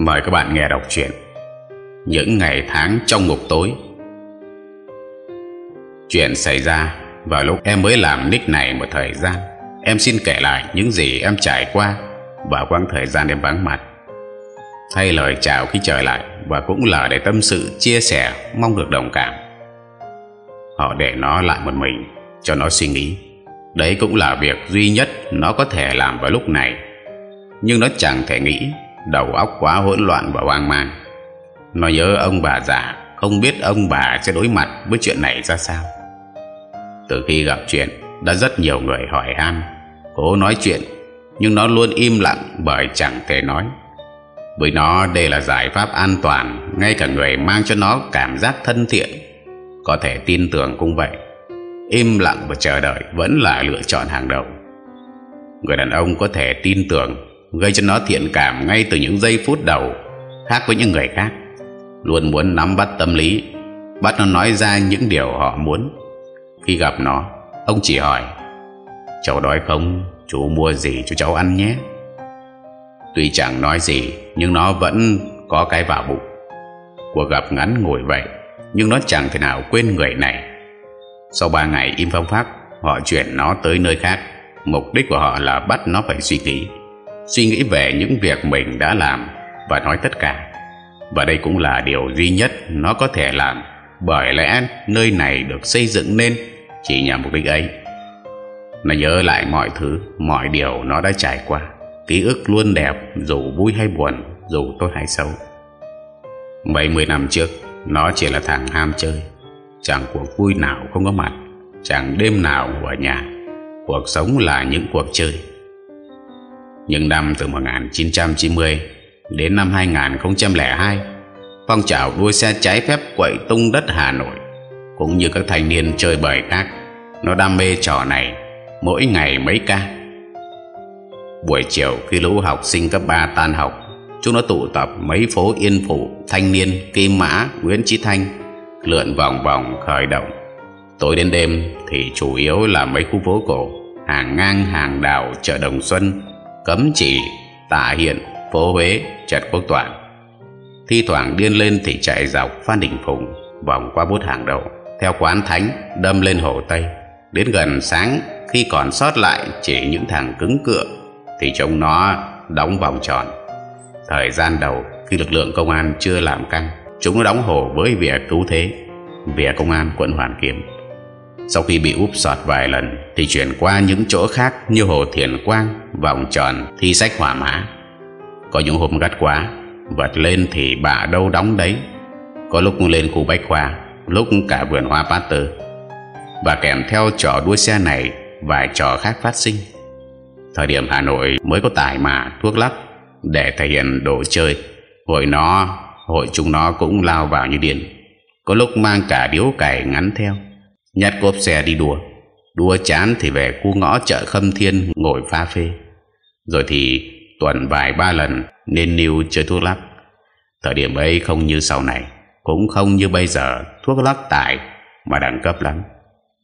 Mời các bạn nghe đọc truyện Những ngày tháng trong ngục tối. Chuyện xảy ra vào lúc em mới làm nick này một thời gian. Em xin kể lại những gì em trải qua và quãng thời gian em vắng mặt. Thay lời chào khi trở lại Và cũng là để tâm sự, chia sẻ, Mong được đồng cảm. Họ để nó lại một mình, Cho nó suy nghĩ. Đấy cũng là việc duy nhất Nó có thể làm vào lúc này. Nhưng nó chẳng thể nghĩ Đầu óc quá hỗn loạn và hoang mang. Nó nhớ ông bà già, Không biết ông bà sẽ đối mặt Với chuyện này ra sao. Từ khi gặp chuyện, Đã rất nhiều người hỏi han, Cố nói chuyện, Nhưng nó luôn im lặng bởi chẳng thể nói. Với nó, đây là giải pháp an toàn, Ngay cả người mang cho nó cảm giác thân thiện, Có thể tin tưởng cũng vậy. Im lặng và chờ đợi Vẫn là lựa chọn hàng đầu. Người đàn ông có thể tin tưởng Gây cho nó thiện cảm ngay từ những giây phút đầu, Khác với những người khác. Luôn muốn nắm bắt tâm lý, Bắt nó nói ra những điều họ muốn. Khi gặp nó, Ông chỉ hỏi, Cháu đói không? Chú mua gì cho cháu ăn nhé? Tuy chẳng nói gì, Nhưng nó vẫn có cái vào bụng. Cuộc gặp ngắn ngủi vậy, Nhưng nó chẳng thể nào quên người này. Sau ba ngày im phong pháp Họ chuyển nó tới nơi khác. Mục đích của họ là bắt nó phải suy nghĩ. Suy nghĩ về những việc mình đã làm Và nói tất cả. Và đây cũng là điều duy nhất Nó có thể làm, Bởi lẽ nơi này được xây dựng nên Chỉ nhằm mục đích ấy. Nó nhớ lại mọi thứ, Mọi điều nó đã trải qua, Ký ức luôn đẹp, Dù vui hay buồn, Dù tốt hay xấu. Mấy mươi năm trước, Nó chỉ là thằng ham chơi. Chẳng cuộc vui nào không có mặt, Chẳng đêm nào ở nhà. Cuộc sống là những cuộc chơi. Những năm từ 1990 Đến năm 2002 Phong trào đua xe trái phép quậy tung đất Hà Nội Cũng như các thanh niên chơi bời khác, Nó đam mê trò này mỗi ngày mấy ca. Buổi chiều khi lũ học sinh cấp 3 tan học, chúng nó tụ tập mấy phố yên phụ, thanh niên, kim mã, nguyễn trí thanh lượn vòng vòng khởi động. Tối đến đêm thì chủ yếu là mấy khu phố cổ, hàng ngang, hàng đào chợ đồng xuân cấm chỉ tạ hiện, phố huế trật quốc toản. Thi thoảng điên lên thì chạy dọc phan đình phùng, vòng qua bút hàng đầu, theo quán thánh đâm lên hồ tây. Đến gần sáng, khi còn sót lại chỉ những thằng cứng cựa, thì chúng nó đóng vòng tròn. Thời gian đầu, khi lực lượng công an chưa làm căng, chúng nó đóng hồ với việc cứu thế vỉa công an quận hoàn kiếm sau khi bị úp sọt vài lần, thì chuyển qua những chỗ khác như hồ thiền quang vòng tròn, thi sách hỏa mã. Có những hôm gắt quá, vật lên thì bà đâu đóng đấy. Có lúc lên khu bách khoa, lúc cả vườn hoa bát tư. Và kèm theo trò đua xe này, vài trò khác phát sinh. Thời điểm Hà Nội mới có tài mà thuốc lắc để thể hiện đồ chơi, hội nó, hội chúng nó cũng lao vào như điên. Có lúc mang cả điếu cày ngắn theo nhặt cốp xe đi đùa đùa chán thì về khu ngõ chợ khâm thiên, ngồi pha phê. Rồi thì tuần vài ba lần nên níu chơi thuốc lắc. Thời điểm ấy không như sau này, cũng không như bây giờ thuốc lắc tải mà đẳng cấp lắm.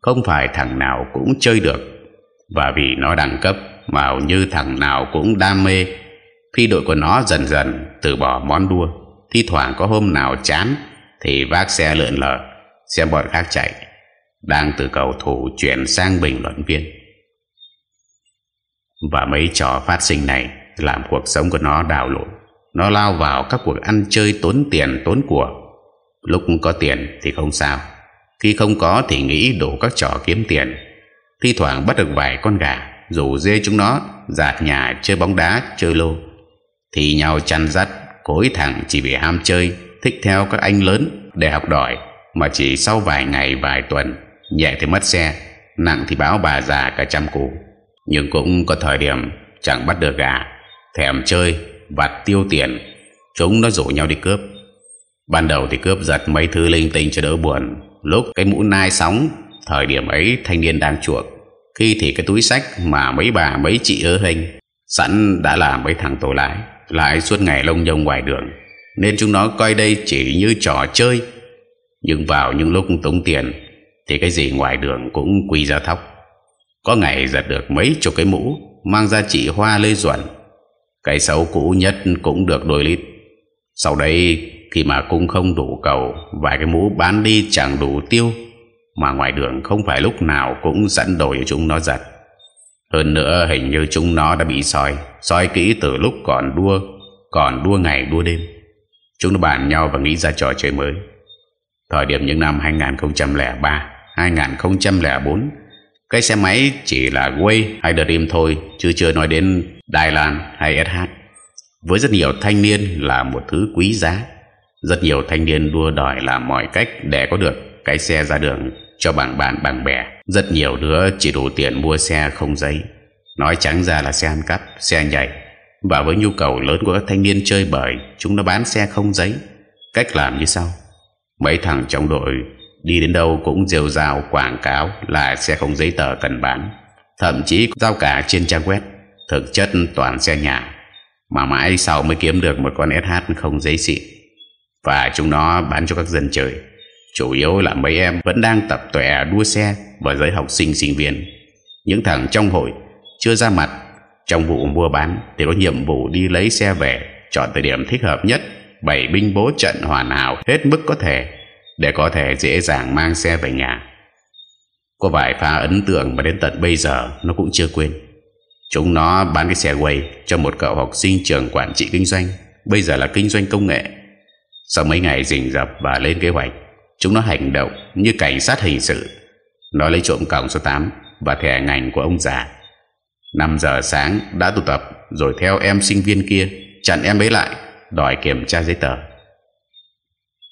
Không phải thằng nào cũng chơi được. Và vì nó đẳng cấp mà hầu như thằng nào cũng đam mê. Phi đội của nó dần dần từ bỏ món đua, thi thoảng có hôm nào chán thì vác xe lượn lờ, xem bọn khác chạy đang từ cầu thủ chuyển sang bình luận viên. Và mấy trò phát sinh này làm cuộc sống của nó đảo lộn. Nó lao vào các cuộc ăn chơi tốn tiền, tốn của. Lúc có tiền thì không sao. Khi không có thì nghĩ đủ các trò kiếm tiền. Thi thoảng bắt được vài con gà, rủ dê chúng nó dạt nhà chơi bóng đá, chơi lô. Thì nhau chăn dắt cối thẳng chỉ vì ham chơi, thích theo các anh lớn để học đòi, mà chỉ sau vài ngày, vài tuần nhẹ thì mất xe, nặng thì báo bà già cả trăm củ nhưng cũng có thời điểm chẳng bắt được gà, thèm chơi, vặt tiêu tiền. Chúng nó rủ nhau đi cướp. Ban đầu thì cướp giật mấy thứ linh tinh cho đỡ buồn. Lúc cái mũ nai sóng, thời điểm ấy thanh niên đang chuộc khi thì cái túi sách mà mấy bà, mấy chị ớ hình, sẵn đã là mấy thằng tổ lái, lại suốt ngày lông nhông ngoài đường. Nên chúng nó coi đây chỉ như trò chơi. Nhưng vào những lúc tống tiền thì cái gì ngoài đường cũng quy ra thóc. Có ngày giật được mấy chục cái mũ, mang ra chị hoa lê duẩn. Cái xấu cũ nhất cũng được đôi lít. Sau đây khi mà cung không đủ cầu, Vài cái mũ bán đi chẳng đủ tiêu, Mà ngoài đường không phải lúc nào Cũng dẫn đổi chúng nó giật. Hơn nữa, hình như chúng nó đã bị soi soi kỹ từ lúc còn đua Còn đua ngày đua đêm. Chúng nó bàn nhau và nghĩ ra trò chơi mới. Thời điểm những năm 2003 2004 Cái xe máy chỉ là Way hay Dream thôi, Chứ chưa nói đến Đài Loan hay SH Với rất nhiều thanh niên là một thứ quý giá. Rất nhiều thanh niên đua đòi làm mọi cách Để có được cái xe ra đường Cho bằng bạn bằng bè. Rất nhiều đứa chỉ đủ tiền mua xe không giấy. Nói trắng ra là xe ăn cắp, Xe nhảy. Và với nhu cầu lớn của các thanh niên chơi bời, Chúng nó bán xe không giấy. Cách làm như sau. Mấy thằng trong đội đi đến đâu cũng rêu rào quảng cáo là xe không giấy tờ cần bán. Thậm chí giao cả trên trang web. Thực chất toàn xe nhà. Mà mãi sau mới kiếm được một con SH không giấy xịn. Và chúng nó bán cho các dân chơi. Chủ yếu là mấy em vẫn đang tập tòe đua xe và giới học sinh sinh viên. Những thằng trong hội chưa ra mặt trong vụ mua bán thì có nhiệm vụ đi lấy xe về, chọn thời điểm thích hợp nhất bảy binh bố trận hoàn hảo hết mức có thể để có thể dễ dàng mang xe về nhà. Có vài pha ấn tượng mà đến tận bây giờ nó cũng chưa quên. Chúng nó bán cái xe quay cho một cậu học sinh trường quản trị kinh doanh, bây giờ là kinh doanh công nghệ. Sau mấy ngày rình rập và lên kế hoạch, chúng nó hành động như cảnh sát hình sự. Nó lấy trộm cổng số 8 và thẻ ngành của ông già. 5 giờ sáng đã tụ tập rồi theo em sinh viên kia chặn em ấy lại đòi kiểm tra giấy tờ.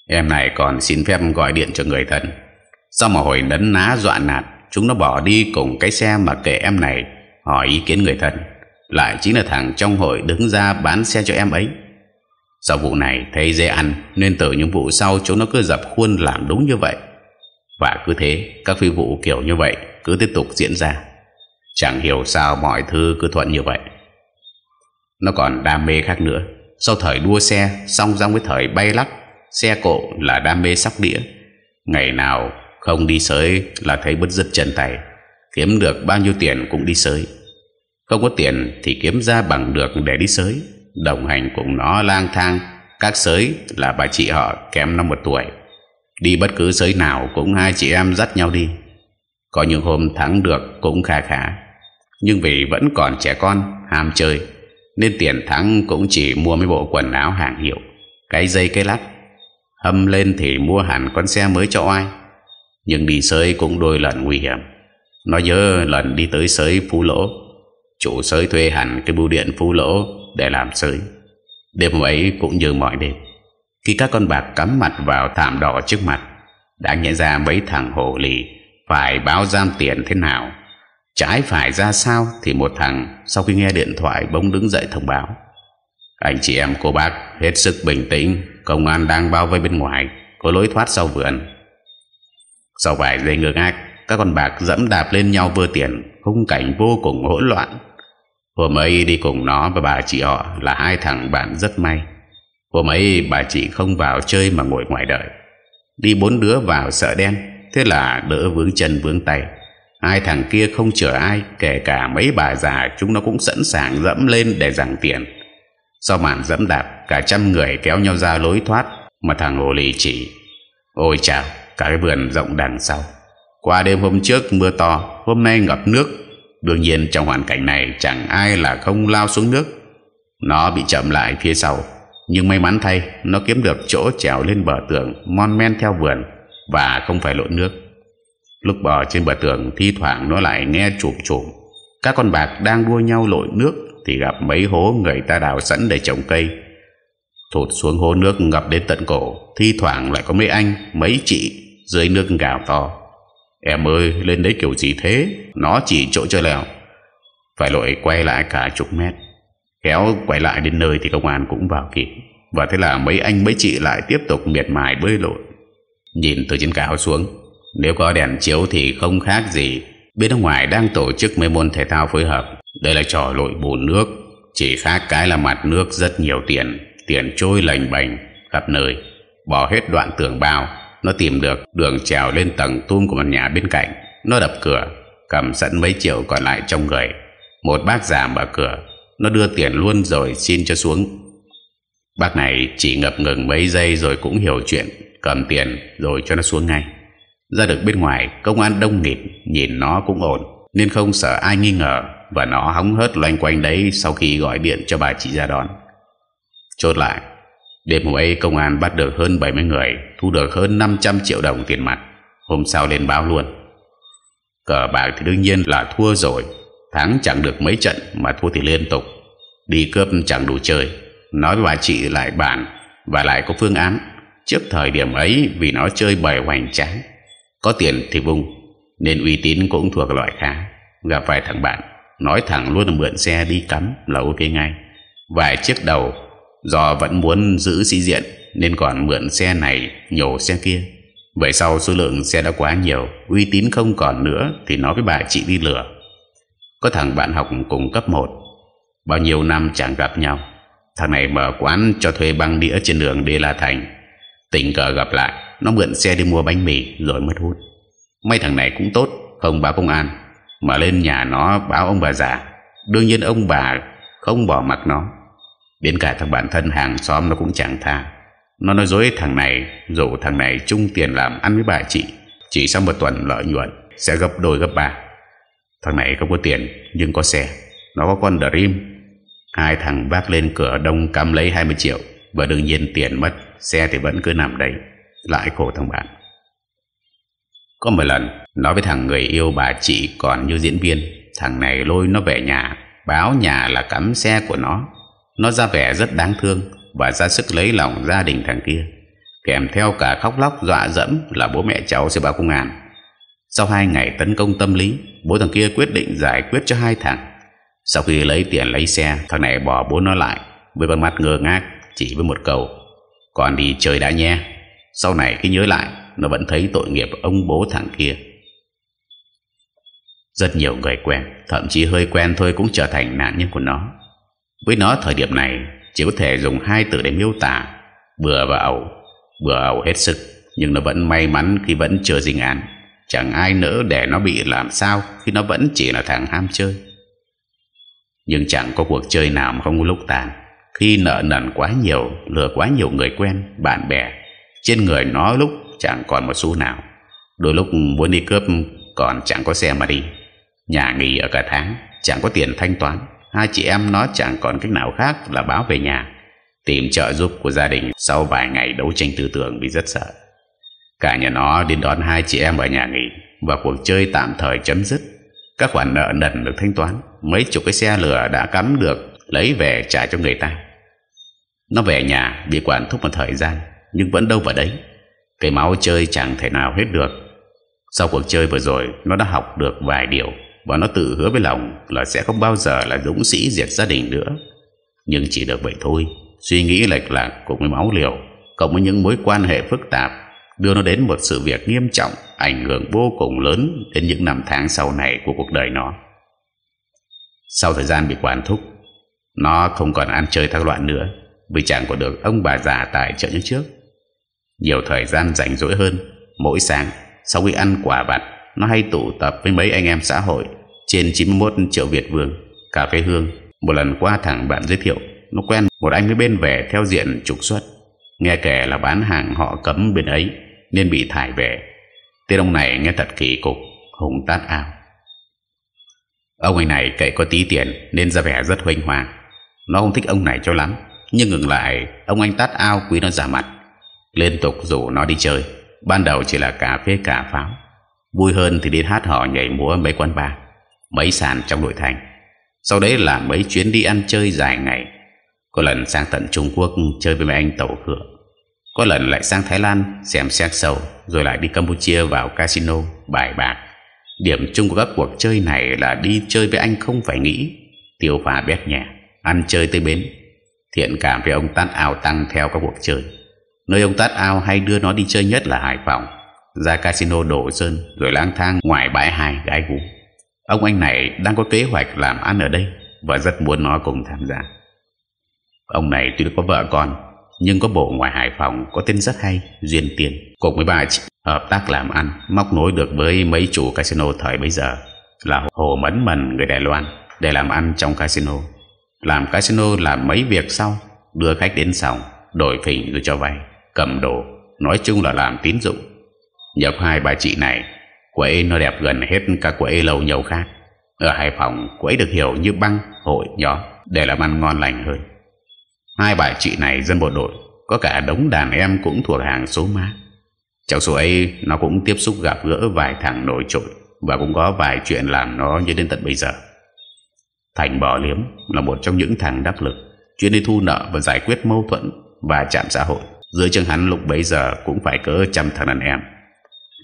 Em này còn xin phép gọi điện cho người thân. Sau một hồi nấn ná dọa nạt, chúng nó bỏ đi cùng cái xe mà kể em này hỏi ý kiến người thân. Lại chính là thằng trong hội đứng ra bán xe cho em ấy. Sau vụ này thấy dễ ăn nên từ những vụ sau chúng nó cứ dập khuôn làm đúng như vậy. Và cứ thế các phi vụ kiểu như vậy cứ tiếp tục diễn ra. Chẳng hiểu sao mọi thứ cứ thuận như vậy. Nó còn đam mê khác nữa sau thời đua xe song song với thời bay lắc xe cộ là đam mê sóc đĩa. Ngày nào không đi sới là thấy bứt rứt chân tay. Kiếm được bao nhiêu tiền cũng đi sới. Không có tiền thì kiếm ra bằng được để đi sới. Đồng hành cùng nó lang thang. Các sới là bà chị họ kém năm một tuổi. Đi bất cứ sới nào cũng hai chị em dắt nhau đi. Có những hôm thắng được cũng kha khá. Nhưng vì vẫn còn trẻ con, ham chơi, nên tiền thắng cũng chỉ mua mấy bộ quần áo hàng hiệu, cái dây cái lắc hâm lên thì mua hẳn con xe mới cho ai nhưng đi sới cũng đôi lần nguy hiểm. Nó nhớ lần đi tới sới phú lỗ. Chủ sới thuê hẳn cái bưu điện phú lỗ để làm sới. Đêm ấy cũng như mọi đêm, khi các con bạc cắm mặt vào thảm đỏ trước mặt, đã nhận ra mấy thằng hộ lì, phải báo giam tiền thế nào? Trái phải ra sao thì một thằng sau khi nghe điện thoại bỗng đứng dậy thông báo. Anh chị em cô bác hết sức bình tĩnh, công an đang bao vây bên ngoài, có lối thoát sau vườn. Sau vài giây ngược ác, các con bạc dẫm đạp lên nhau vơ tiền, khung cảnh vô cùng hỗn loạn. Hôm ấy đi cùng nó và bà chị họ là hai thằng bạn rất may. Hôm ấy bà chị không vào chơi mà ngồi ngoài đợi. Đi bốn đứa vào sợ đen, thế là đỡ vướng chân vướng tay. Hai thằng kia không chở ai Kể cả mấy bà già Chúng nó cũng sẵn sàng dẫm lên để giằng tiền sau màn dẫm đạp, Cả trăm người kéo nhau ra lối thoát, Mà thằng hồ lì chỉ, Ôi chào, Cả cái vườn rộng đằng sau. Qua đêm hôm trước mưa to, Hôm nay ngập nước. Đương nhiên trong hoàn cảnh này Chẳng ai là không lao xuống nước. Nó bị chậm lại phía sau, Nhưng may mắn thay, Nó kiếm được chỗ trèo lên bờ tường, Mon men theo vườn, Và không phải lội nước. Lúc bò trên bờ tường, Thi thoảng nó lại nghe chụp chụp. Các con bạc đang đua nhau lội nước. Thì gặp mấy hố người ta đào sẵn để trồng cây. Thụt xuống hố nước ngập đến tận cổ, Thi thoảng lại có mấy anh, Mấy chị dưới nước gào to. Em ơi, lên đấy kiểu gì thế? Nó chỉ chỗ chơi lèo. Phải lội quay lại cả chục mét. Kéo quay lại đến nơi thì công an cũng vào kịp. Và thế là mấy anh, mấy chị lại tiếp tục miệt mài bơi lội. Nhìn từ trên cao xuống, nếu có đèn chiếu thì không khác gì. Bên ngoài đang tổ chức mấy môn thể thao phối hợp. Đây là trò lội bùn nước, Chỉ khác cái là mặt nước rất nhiều tiền Tiền trôi lành bềnh khắp nơi. Bỏ hết đoạn tường bao, Nó tìm được đường trèo lên tầng tung của một nhà bên cạnh. Nó đập cửa, Cầm sẵn mấy triệu còn lại trong người. Một bác già mở cửa, Nó đưa tiền luôn rồi xin cho xuống. Bác này chỉ ngập ngừng mấy giây rồi cũng hiểu chuyện, Cầm tiền rồi cho nó xuống ngay. Ra được bên ngoài, Công an đông nghịt, Nhìn nó cũng ổn, Nên không sợ ai nghi ngờ. Và nó hóng hớt loanh quanh đấy Sau khi gọi điện cho bà chị ra đón. Chốt lại, Đêm hôm ấy công an bắt được hơn 70 người, Thu được hơn 500 triệu đồng tiền mặt. Hôm sau lên báo luôn. Cờ bạc thì đương nhiên là thua rồi. Thắng chẳng được mấy trận Mà thua thì liên tục. Đi cướp chẳng đủ chơi. Nói với bà chị lại bản Và lại có phương án. Trước thời điểm ấy, vì nó chơi bời hoành tráng, Có tiền thì vung Nên uy tín cũng thuộc loại khá. Gặp vài thằng bạn Nói thẳng luôn là mượn xe đi cắm là ok ngay. Vài chiếc đầu, Do vẫn muốn giữ sĩ diện, Nên còn mượn xe này, nhổ xe kia. Vậy sau số lượng xe đã quá nhiều, Uy tín không còn nữa Thì nói với bà chị đi lừa. Có thằng bạn học cùng cấp 1 Bao nhiêu năm chẳng gặp nhau. Thằng này mở quán cho thuê băng đĩa trên đường Đê La Thành. Tình cờ gặp lại, Nó mượn xe đi mua bánh mì rồi mất hút. Mấy thằng này cũng tốt, Không báo công an. Mà lên nhà nó báo ông bà già. Đương nhiên ông bà không bỏ mặc nó. Đến cả thằng bạn thân hàng xóm nó cũng chẳng tha. Nó nói dối thằng này Rủ thằng này chung tiền làm ăn với bà chị. Chỉ sau một tuần lợi nhuận, Sẽ gấp đôi gấp ba. Thằng này không có tiền, nhưng có xe. Nó có con Dream. Hai thằng vác lên cửa đông cầm lấy 20 triệu. Và đương nhiên tiền mất, Xe thì vẫn cứ nằm đấy. Lại khổ thằng bạn. Có một lần, Nói với thằng người yêu bà chị còn như diễn viên, Thằng này lôi nó về nhà, Báo nhà là cắm xe của nó. Nó ra vẻ rất đáng thương Và ra sức lấy lòng gia đình thằng kia. Kèm theo cả khóc lóc dọa dẫm Là bố mẹ cháu sẽ báo công an. Sau hai ngày tấn công tâm lý, Bố thằng kia quyết định giải quyết cho hai thằng. Sau khi lấy tiền lấy xe, Thằng này bỏ bố nó lại, Với con mắt ngơ ngác, Chỉ với một câu Còn đi chơi đã nhé. Sau này khi nhớ lại nó vẫn thấy tội nghiệp ông bố thằng kia. Rất nhiều người quen, Thậm chí hơi quen thôi cũng trở thành nạn nhân của nó. Với nó, thời điểm này, Chỉ có thể dùng hai từ để miêu tả. Bừa và ẩu Bừa ẩu hết sức, Nhưng nó vẫn may mắn khi vẫn chưa dính án. Chẳng ai nỡ để nó bị làm sao Khi nó vẫn chỉ là thằng ham chơi. Nhưng chẳng có cuộc chơi nào mà không có lúc tàn. Khi nợ nần quá nhiều, Lừa quá nhiều người quen, Bạn bè, Trên người nó lúc chẳng còn một xu nào. Đôi lúc muốn đi cướp, Còn chẳng có xe mà đi. Nhà nghỉ ở cả tháng, Chẳng có tiền thanh toán. Hai chị em nó chẳng còn cách nào khác là báo về nhà, Tìm trợ giúp của gia đình Sau vài ngày đấu tranh tư tưởng Vì rất sợ. Cả nhà nó đến đón hai chị em ở nhà nghỉ Và cuộc chơi tạm thời chấm dứt. Các khoản nợ nần được thanh toán, Mấy chục cái xe lửa đã cắm được, Lấy về trả cho người ta. Nó về nhà bị quản thúc một thời gian, Nhưng vẫn đâu vào đấy. Cái máu chơi chẳng thể nào hết được. Sau cuộc chơi vừa rồi, Nó đã học được vài điều Và nó tự hứa với lòng Là sẽ không bao giờ là dũng sĩ diệt gia đình nữa. Nhưng chỉ được vậy thôi, Suy nghĩ lệch lạc cùng với máu liều, Cộng với những mối quan hệ phức tạp, đưa nó đến một sự việc nghiêm trọng, ảnh hưởng vô cùng lớn đến những năm tháng sau này của cuộc đời nó. Sau thời gian bị quản thúc, nó không còn ăn chơi thác loạn nữa, vì chẳng có được ông bà già tài trợ như trước nhiều thời gian rảnh rỗi hơn. Mỗi sáng, sau khi ăn quả vặt, nó hay tụ tập với mấy anh em xã hội trên 91 triệu Việt Vương, cà phê hương. Một lần qua thẳng bạn giới thiệu, nó quen một anh với bên về theo diện trục xuất. Nghe kể là bán hàng họ cấm bên ấy, nên bị thải về. Tên ông này nghe thật kỳ cục, hùng tát ao. Ông anh này cậy có tí tiền, nên ra vẻ rất huênh hoàng nó không thích ông này cho lắm, nhưng ngừng lại, ông anh tát ao quý nó giả mặt liên tục rủ nó đi chơi. Ban đầu chỉ là cà phê cà pháo. Vui hơn thì đi hát hò nhảy múa mấy quán bar, mấy sàn trong nội thành. Sau đấy là mấy chuyến đi ăn chơi dài ngày. Có lần sang tận Trung Quốc chơi với mấy anh tàu cửa có lần lại sang Thái Lan xem xét sầu, rồi lại đi Campuchia vào casino bài bạc. Điểm chung của các cuộc chơi này là đi chơi với anh không phải nghĩ, tiêu phá bét nhẹ, ăn chơi tới bến. Thiện cảm với ông Tát Ao tăng theo các cuộc chơi nơi ông Tát Ao hay đưa nó đi chơi nhất là Hải Phòng. Ra casino đổ sơn, rồi lang thang ngoài bãi hai gái vũ ông anh này đang có kế hoạch làm ăn ở đây và rất muốn nó cùng tham gia. Ông này tuy có vợ con, nhưng có bộ ngoài Hải Phòng có tên rất hay, Duyên Tiền. Cùng với bà hợp tác làm ăn, móc nối được với mấy chủ casino thời bấy giờ, là Hồ Mấn Mần người Đài Loan, để làm ăn trong casino. Làm casino làm mấy việc sau, đưa khách đến sòng, đổi phỉnh rồi cho vay cầm đồ, nói chung là làm tín dụng. Nhập hai bà chị này quẫy nó đẹp gần hết các quẫy lâu nhiều khác. Ở Hải Phòng quẫy được hiểu như băng, hội nhóm để làm ăn ngon lành hơn. Hai bà chị này dân bộ đội, có cả đống đàn em cũng thuộc hàng số má. Trong số ấy, nó cũng tiếp xúc gặp gỡ vài thằng nổi trội, và cũng có vài chuyện làm nó như đến tận bây giờ. Thành Bò Liếm là một trong những thằng đắc lực, chuyên đi thu nợ và giải quyết mâu thuẫn và chạm xã hội dưới chân hắn lúc bấy giờ cũng phải cỡ trăm thằng đàn em.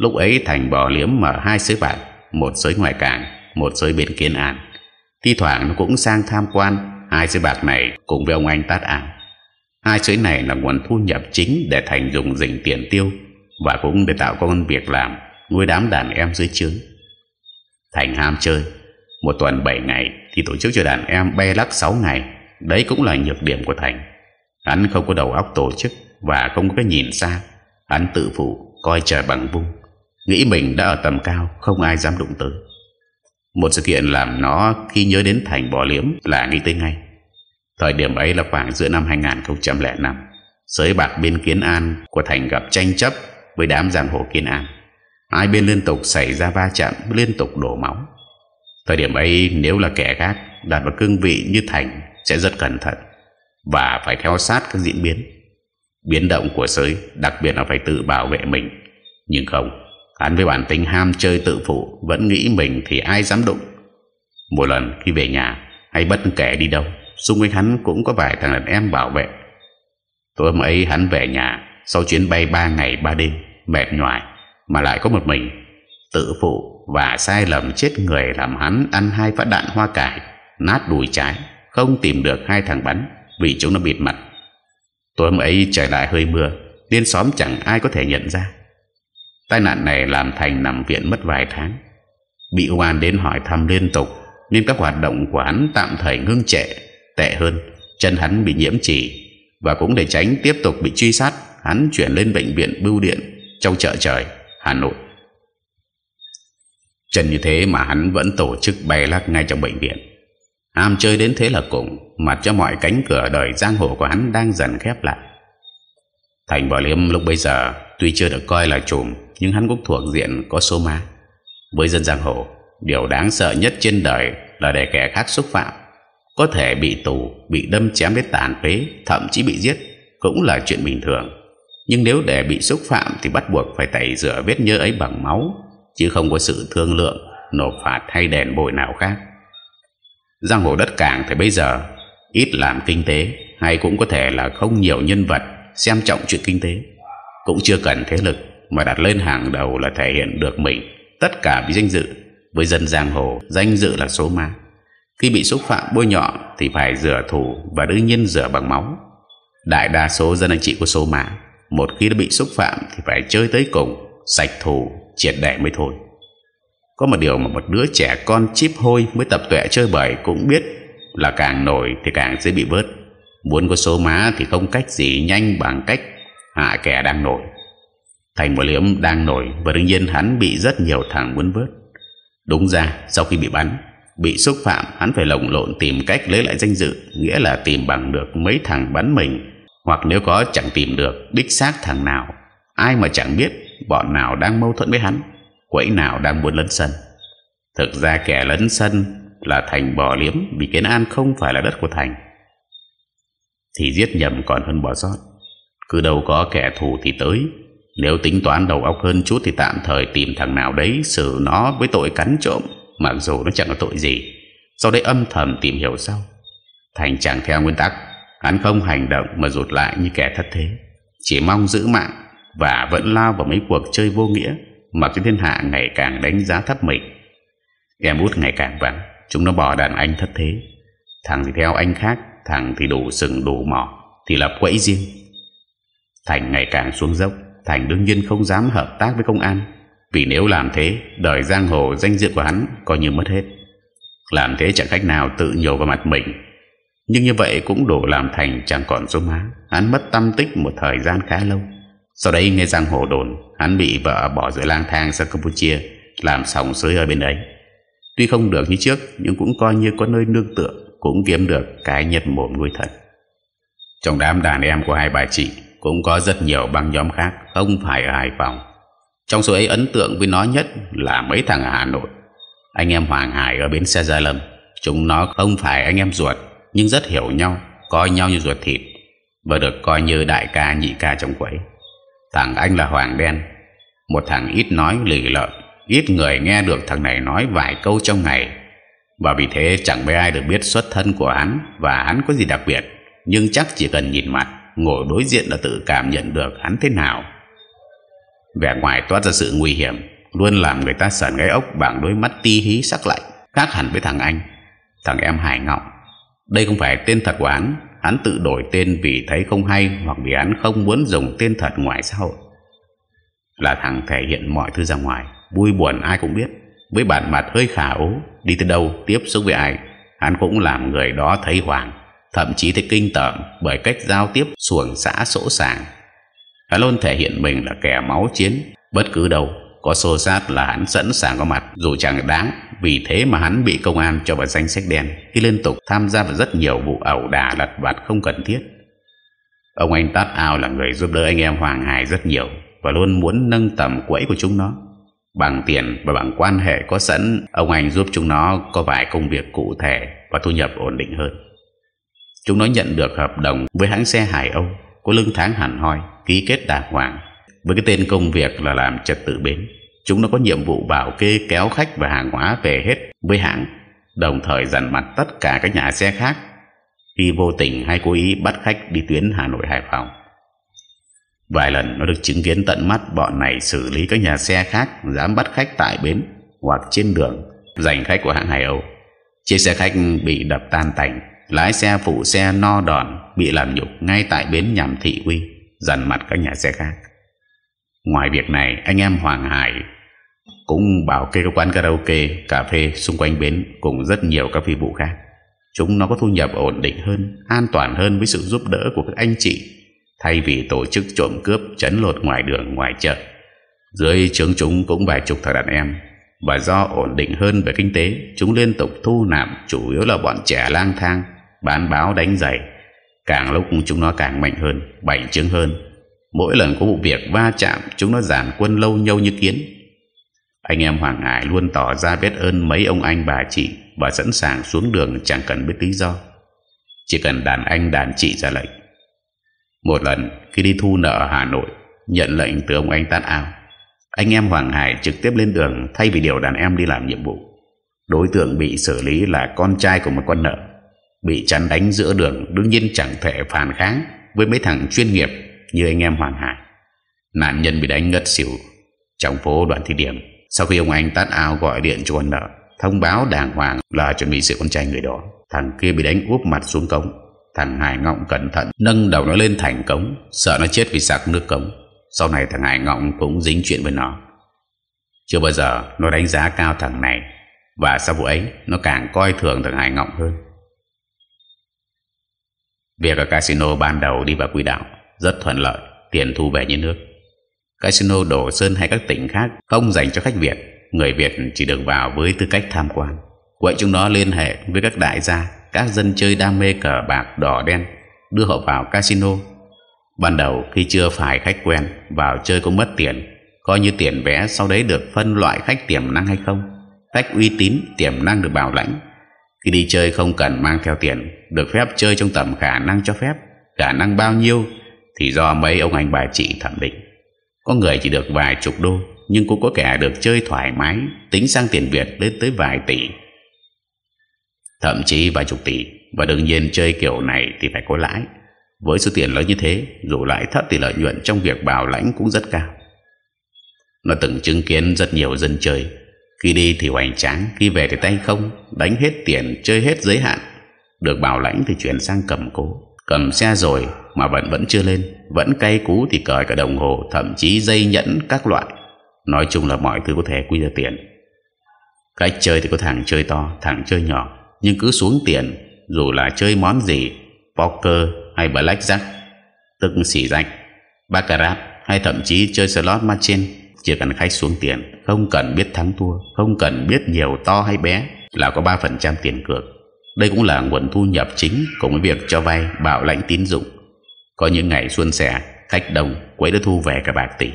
Lúc ấy Thành Bò Liếm mở hai sới bạc một sới ngoài cảng, một sới bên Kiên An. Thi thoảng nó cũng sang tham quan, hai sới bạc này cùng với ông anh Tát An. Hai sới này là nguồn thu nhập chính để Thành dùng dình tiền tiêu và cũng để tạo công việc làm nuôi đám đàn em dưới trướng. Thành ham chơi, một tuần 7 ngày thì tổ chức cho đàn em bay lắc 6 ngày. Đấy cũng là nhược điểm của Thành. Hắn không có đầu óc tổ chức và không có cái nhìn xa. Hắn tự phụ, coi trời bằng vung. Nghĩ mình đã ở tầm cao, không ai dám đụng tới. Một sự kiện làm nó khi nhớ đến Thành bỏ liếm là nghĩ tới ngay. Thời điểm ấy là khoảng giữa năm 2005 sới bạc bên Kiến An của Thành gặp tranh chấp với đám giang hồ Kiến An. Hai bên liên tục xảy ra va chạm, liên tục đổ máu. Thời điểm ấy, nếu là kẻ khác đặt vào cương vị như thành sẽ rất cẩn thận và phải theo sát các diễn biến biến động của sới đặc biệt là phải tự bảo vệ mình. Nhưng không, hắn với bản tính ham chơi tự phụ vẫn nghĩ mình thì ai dám đụng. Một lần khi về nhà, hay bất kể đi đâu, xung quanh hắn cũng có vài thằng đàn em bảo vệ. Tối hôm ấy hắn về nhà, sau chuyến bay ba ngày ba đêm, mệt nhoài, mà lại có một mình. Tự phụ và sai lầm chết người làm hắn ăn hai phát đạn hoa cải, nát đùi trái, không tìm được hai thằng bắn vì chúng nó bịt mặt tối hôm ấy trời lại hơi mưa nên xóm chẳng ai có thể nhận ra. Tai nạn này làm thành nằm viện mất vài tháng. Bị oan đến hỏi thăm liên tục, nên các hoạt động của hắn tạm thời ngưng trệ, tệ hơn, chân hắn bị nhiễm chỉ và cũng để tránh tiếp tục bị truy sát, hắn chuyển lên bệnh viện bưu điện trong chợ trời, Hà Nội. Chân như thế mà hắn vẫn tổ chức bay lắc ngay trong bệnh viện. Ham chơi đến thế là cùng Mặt cho mọi cánh cửa đời giang hồ của hắn đang dần khép lại. Thành Bảo Liêm lúc bây giờ Tuy chưa được coi là trùm Nhưng hắn cũng thuộc diện có số má. Với dân giang hồ Điều đáng sợ nhất trên đời Là để kẻ khác xúc phạm Có thể bị tù, bị đâm chém đến tàn phế Thậm chí bị giết Cũng là chuyện bình thường. Nhưng nếu để bị xúc phạm Thì bắt buộc phải tẩy rửa vết nhơ ấy bằng máu chứ không có sự thương lượng nộp phạt hay đền bồi nào khác giang hồ đất cảng thì bây giờ ít làm kinh tế, hay cũng có thể là không nhiều nhân vật xem trọng chuyện kinh tế. Cũng chưa cần thế lực mà đặt lên hàng đầu là thể hiện được mình. Tất cả vì danh dự với dân giang hồ, danh dự là số má. Khi bị xúc phạm bôi nhọ thì phải rửa thù và đương nhiên rửa bằng máu. Đại đa số dân anh chị của số má, một khi đã bị xúc phạm thì phải chơi tới cùng, sạch thù, triệt để mới thôi có một điều mà một đứa trẻ con chip hôi mới tập tuệ chơi bời cũng biết là càng nổi thì càng dễ bị bớt. Muốn có số má thì không cách gì nhanh bằng cách hạ kẻ đang nổi. Thành một liễm đang nổi và đương nhiên hắn bị rất nhiều thằng muốn bớt. Đúng ra, sau khi bị bắn, bị xúc phạm, hắn phải lồng lộn tìm cách lấy lại danh dự, nghĩa là tìm bằng được mấy thằng bắn mình, hoặc nếu có chẳng tìm được đích xác thằng nào. Ai mà chẳng biết bọn nào đang mâu thuẫn với hắn quẫy nào đang muốn lấn sân. Thực ra kẻ lấn sân là thành bò liếm, vì kiến an không phải là đất của thành. Thì giết nhầm còn hơn bỏ sót. Cứ đâu có kẻ thù thì tới. Nếu tính toán đầu óc hơn chút thì tạm thời tìm thằng nào đấy xử nó với tội cắn trộm, mặc dù nó chẳng có tội gì. Sau đấy âm thầm tìm hiểu sau. Thành chẳng theo nguyên tắc. Hắn không hành động mà rụt lại như kẻ thất thế. Chỉ mong giữ mạng và vẫn lao vào mấy cuộc chơi vô nghĩa mặc cho thiên hạ ngày càng đánh giá thấp mình. Em út ngày càng vắng, chúng nó bỏ đàn anh thất thế. Thằng thì theo anh khác, thằng thì đủ sừng đủ mỏ, thì lập quẫy riêng. Thành ngày càng xuống dốc, thành đương nhiên không dám hợp tác với công an. Vì nếu làm thế, đời giang hồ danh dự của hắn coi như mất hết. Làm thế chẳng cách nào tự nhổ vào mặt mình. Nhưng như vậy cũng đủ làm thành chẳng còn số má. Hắn mất tâm tích một thời gian khá lâu sau đấy nghe rằng hồ đồn hắn bị vợ bỏ rơi lang thang sang Campuchia làm sòng sới ở bên đấy tuy không được như trước nhưng cũng coi như có nơi nương tựa cũng kiếm được cái nhật mồm nuôi thật Trong đám đàn em của hai bà chị cũng có rất nhiều băng nhóm khác không phải ở Hải Phòng. Trong số ấy ấn tượng với nó nhất là mấy thằng ở Hà Nội. Anh em Hoàng Hải ở bến xe Gia Lâm. Chúng nó không phải anh em ruột nhưng rất hiểu nhau, coi nhau như ruột thịt và được coi như đại ca nhị ca trong quấy. Thằng anh là Hoàng Đen, một thằng ít nói lì lợn ít người nghe được thằng này nói vài câu trong ngày. Và vì thế chẳng mấy ai được biết xuất thân của hắn và hắn có gì đặc biệt. Nhưng chắc chỉ cần nhìn mặt, ngồi đối diện là tự cảm nhận được hắn thế nào. Vẻ ngoài toát ra sự nguy hiểm, luôn làm người ta sờn gáy ốc bằng đôi mắt ti hí sắc lạnh, khác hẳn với thằng anh, thằng em Hải Ngọc. Đây không phải tên thật của hắn, hắn tự đổi tên vì thấy không hay hoặc vì hắn không muốn dùng tên thật ngoài xã hội. Là thằng thể hiện mọi thứ ra ngoài, vui buồn ai cũng biết, với bản mặt hơi khả ố, đi tới đâu tiếp xúc với ai, hắn cũng làm người đó thấy hoàng, thậm chí thấy kinh tởm bởi cách giao tiếp xuồng xã sỗ sàng. Hắn luôn thể hiện mình là kẻ máu chiến, bất cứ đâu có xô sát là hắn sẵn sàng có mặt. Dù chẳng đáng, vì thế mà hắn bị công an cho vào danh sách đen. Khi liên tục tham gia vào rất nhiều vụ ẩu đả lặt vặt không cần thiết. Ông anh tát ao là người giúp đỡ anh em hoàng hải rất nhiều và luôn muốn nâng tầm quẫy của chúng nó. Bằng tiền và bằng quan hệ có sẵn, ông anh giúp chúng nó có vài công việc cụ thể và thu nhập ổn định hơn. Chúng nó nhận được hợp đồng với hãng xe Hải Âu, có lương tháng hẳn hoi, ký kết đàng hoàng với cái tên công việc là làm trật tự bến chúng nó có nhiệm vụ bảo kê, kéo khách và hàng hóa về hết với hãng, đồng thời dằn mặt tất cả các nhà xe khác. Khi vô tình hay cố ý bắt khách đi tuyến Hà Nội, Hải Phòng. Vài lần nó được chứng kiến tận mắt bọn này xử lý các nhà xe khác, dám bắt khách tại bến hoặc trên đường giành khách của hãng Hải Âu. Chiếc xe khách bị đập tan tành, lái xe phụ xe no đòn, bị làm nhục ngay tại bến nhằm thị uy, dằn mặt các nhà xe khác. Ngoài việc này, anh em Hoàng Hải cũng bảo kê các quán karaoke, cà phê xung quanh bến cùng rất nhiều các phi vụ khác. Chúng nó có thu nhập ổn định hơn, an toàn hơn với sự giúp đỡ của các anh chị, thay vì tổ chức trộm cướp chấn lột ngoài đường, ngoài chợ. Dưới trướng chúng cũng vài chục thợ đàn em. Và do ổn định hơn về kinh tế, chúng liên tục thu nạp, chủ yếu là bọn trẻ lang thang, bán báo đánh giày. Càng lúc chúng nó càng mạnh hơn bảnh trướng hơn. Mỗi lần có vụ việc va chạm, chúng nó giàn quân lâu nhâu như kiến anh em Hoàng Hải luôn tỏ ra biết ơn mấy ông anh bà chị và sẵn sàng xuống đường chẳng cần biết lý do. Chỉ cần đàn anh đàn chị ra lệnh. Một lần, khi đi thu nợ ở Hà Nội, nhận lệnh từ ông anh Tát Ao. Anh em Hoàng Hải trực tiếp lên đường thay vì điều đàn em đi làm nhiệm vụ. Đối tượng bị xử lý là con trai của một con nợ. Bị chắn đánh giữa đường, đương nhiên chẳng thể phản kháng với mấy thằng chuyên nghiệp như anh em Hoàng Hải. Nạn nhân bị đánh ngất xỉu trong phố đoạn thị điểm sau khi ông anh tát ao gọi điện cho con nợ, thông báo đàng hoàng là chuẩn bị sự con trai người đó. Thằng kia bị đánh úp mặt xuống cống. Thằng Hải Ngọng cẩn thận, nâng đầu nó lên thành cống, sợ nó chết vì sặc nước cống. Sau này thằng Hải Ngọng cũng dính chuyện với nó. Chưa bao giờ nó đánh giá cao thằng này, và sau vụ ấy, nó càng coi thường thằng Hải Ngọng hơn. Việc ở casino ban đầu đi vào quỹ đạo rất thuận lợi, tiền thu về như nước casino, đồ sơn hay các tỉnh khác không dành cho khách Việt. Người Việt chỉ được vào với tư cách tham quan. Vậy chúng nó liên hệ với các đại gia, các dân chơi đam mê cờ bạc đỏ đen, đưa họ vào casino. Ban đầu, khi chưa phải khách quen, vào chơi cũng mất tiền, coi như tiền vé sau đấy được phân loại khách tiềm năng hay không. Khách uy tín, tiềm năng được bảo lãnh. Khi đi chơi không cần mang theo tiền, được phép chơi trong tầm khả năng cho phép. Khả năng bao nhiêu thì do mấy ông anh bà chị thẩm định có người chỉ được vài chục đô, nhưng cũng có kẻ được chơi thoải mái, tính sang tiền Việt lên tới vài tỷ. Thậm chí vài chục tỷ, và đương nhiên chơi kiểu này thì phải có lãi. Với số tiền lớn như thế, dù lãi thấp thì lợi nhuận trong việc bảo lãnh cũng rất cao. Nó từng chứng kiến rất nhiều dân chơi. Khi đi thì hoành tráng, khi về thì tay không, đánh hết tiền, chơi hết giới hạn. Được bảo lãnh thì chuyển sang cầm cố cầm xe rồi mà vẫn vẫn chưa lên. Vẫn cay cú thì cởi cả đồng hồ, thậm chí dây nhẫn các loại. Nói chung là mọi thứ có thể quy ra tiền. Cách chơi thì có thằng chơi to, thằng chơi nhỏ. Nhưng cứ xuống tiền, dù là chơi món gì, poker hay blackjack, tức xỉ rạch baccarat, hay thậm chí chơi slot machine, chỉ cần khách xuống tiền, không cần biết thắng thua, không cần biết nhiều to hay bé, là có 3% tiền cược đây cũng là nguồn thu nhập chính cùng với việc cho vay bảo lãnh tín dụng. Có những ngày xuân sẻ, Khách đông, quấy đã thu về cả bạc tỷ.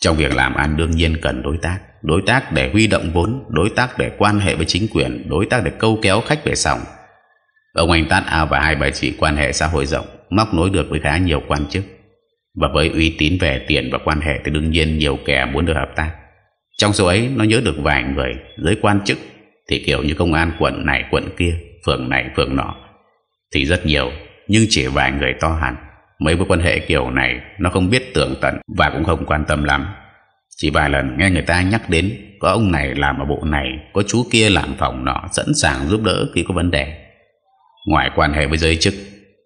Trong việc làm ăn đương nhiên cần đối tác. Đối tác để huy động vốn, Đối tác để quan hệ với chính quyền, Đối tác để câu kéo khách về sòng. Ông anh Tát Ao và hai bà chị quan hệ xã hội rộng, Móc nối được với khá nhiều quan chức. Và với uy tín về tiền và quan hệ Thì đương nhiên nhiều kẻ muốn được hợp tác. Trong số ấy, nó nhớ được vài người, Giới quan chức thì kiểu như công an quận này, quận kia, Phường này, phường nọ. Thì rất nhiều, Nhưng chỉ vài người to hẳn. Mấy mối quan hệ kiểu này, Nó không biết tưởng tận Và cũng không quan tâm lắm. Chỉ vài lần nghe người ta nhắc đến, Có ông này làm ở bộ này, Có chú kia làm phòng nọ, Sẵn sàng giúp đỡ khi có vấn đề. Ngoài quan hệ với giới chức,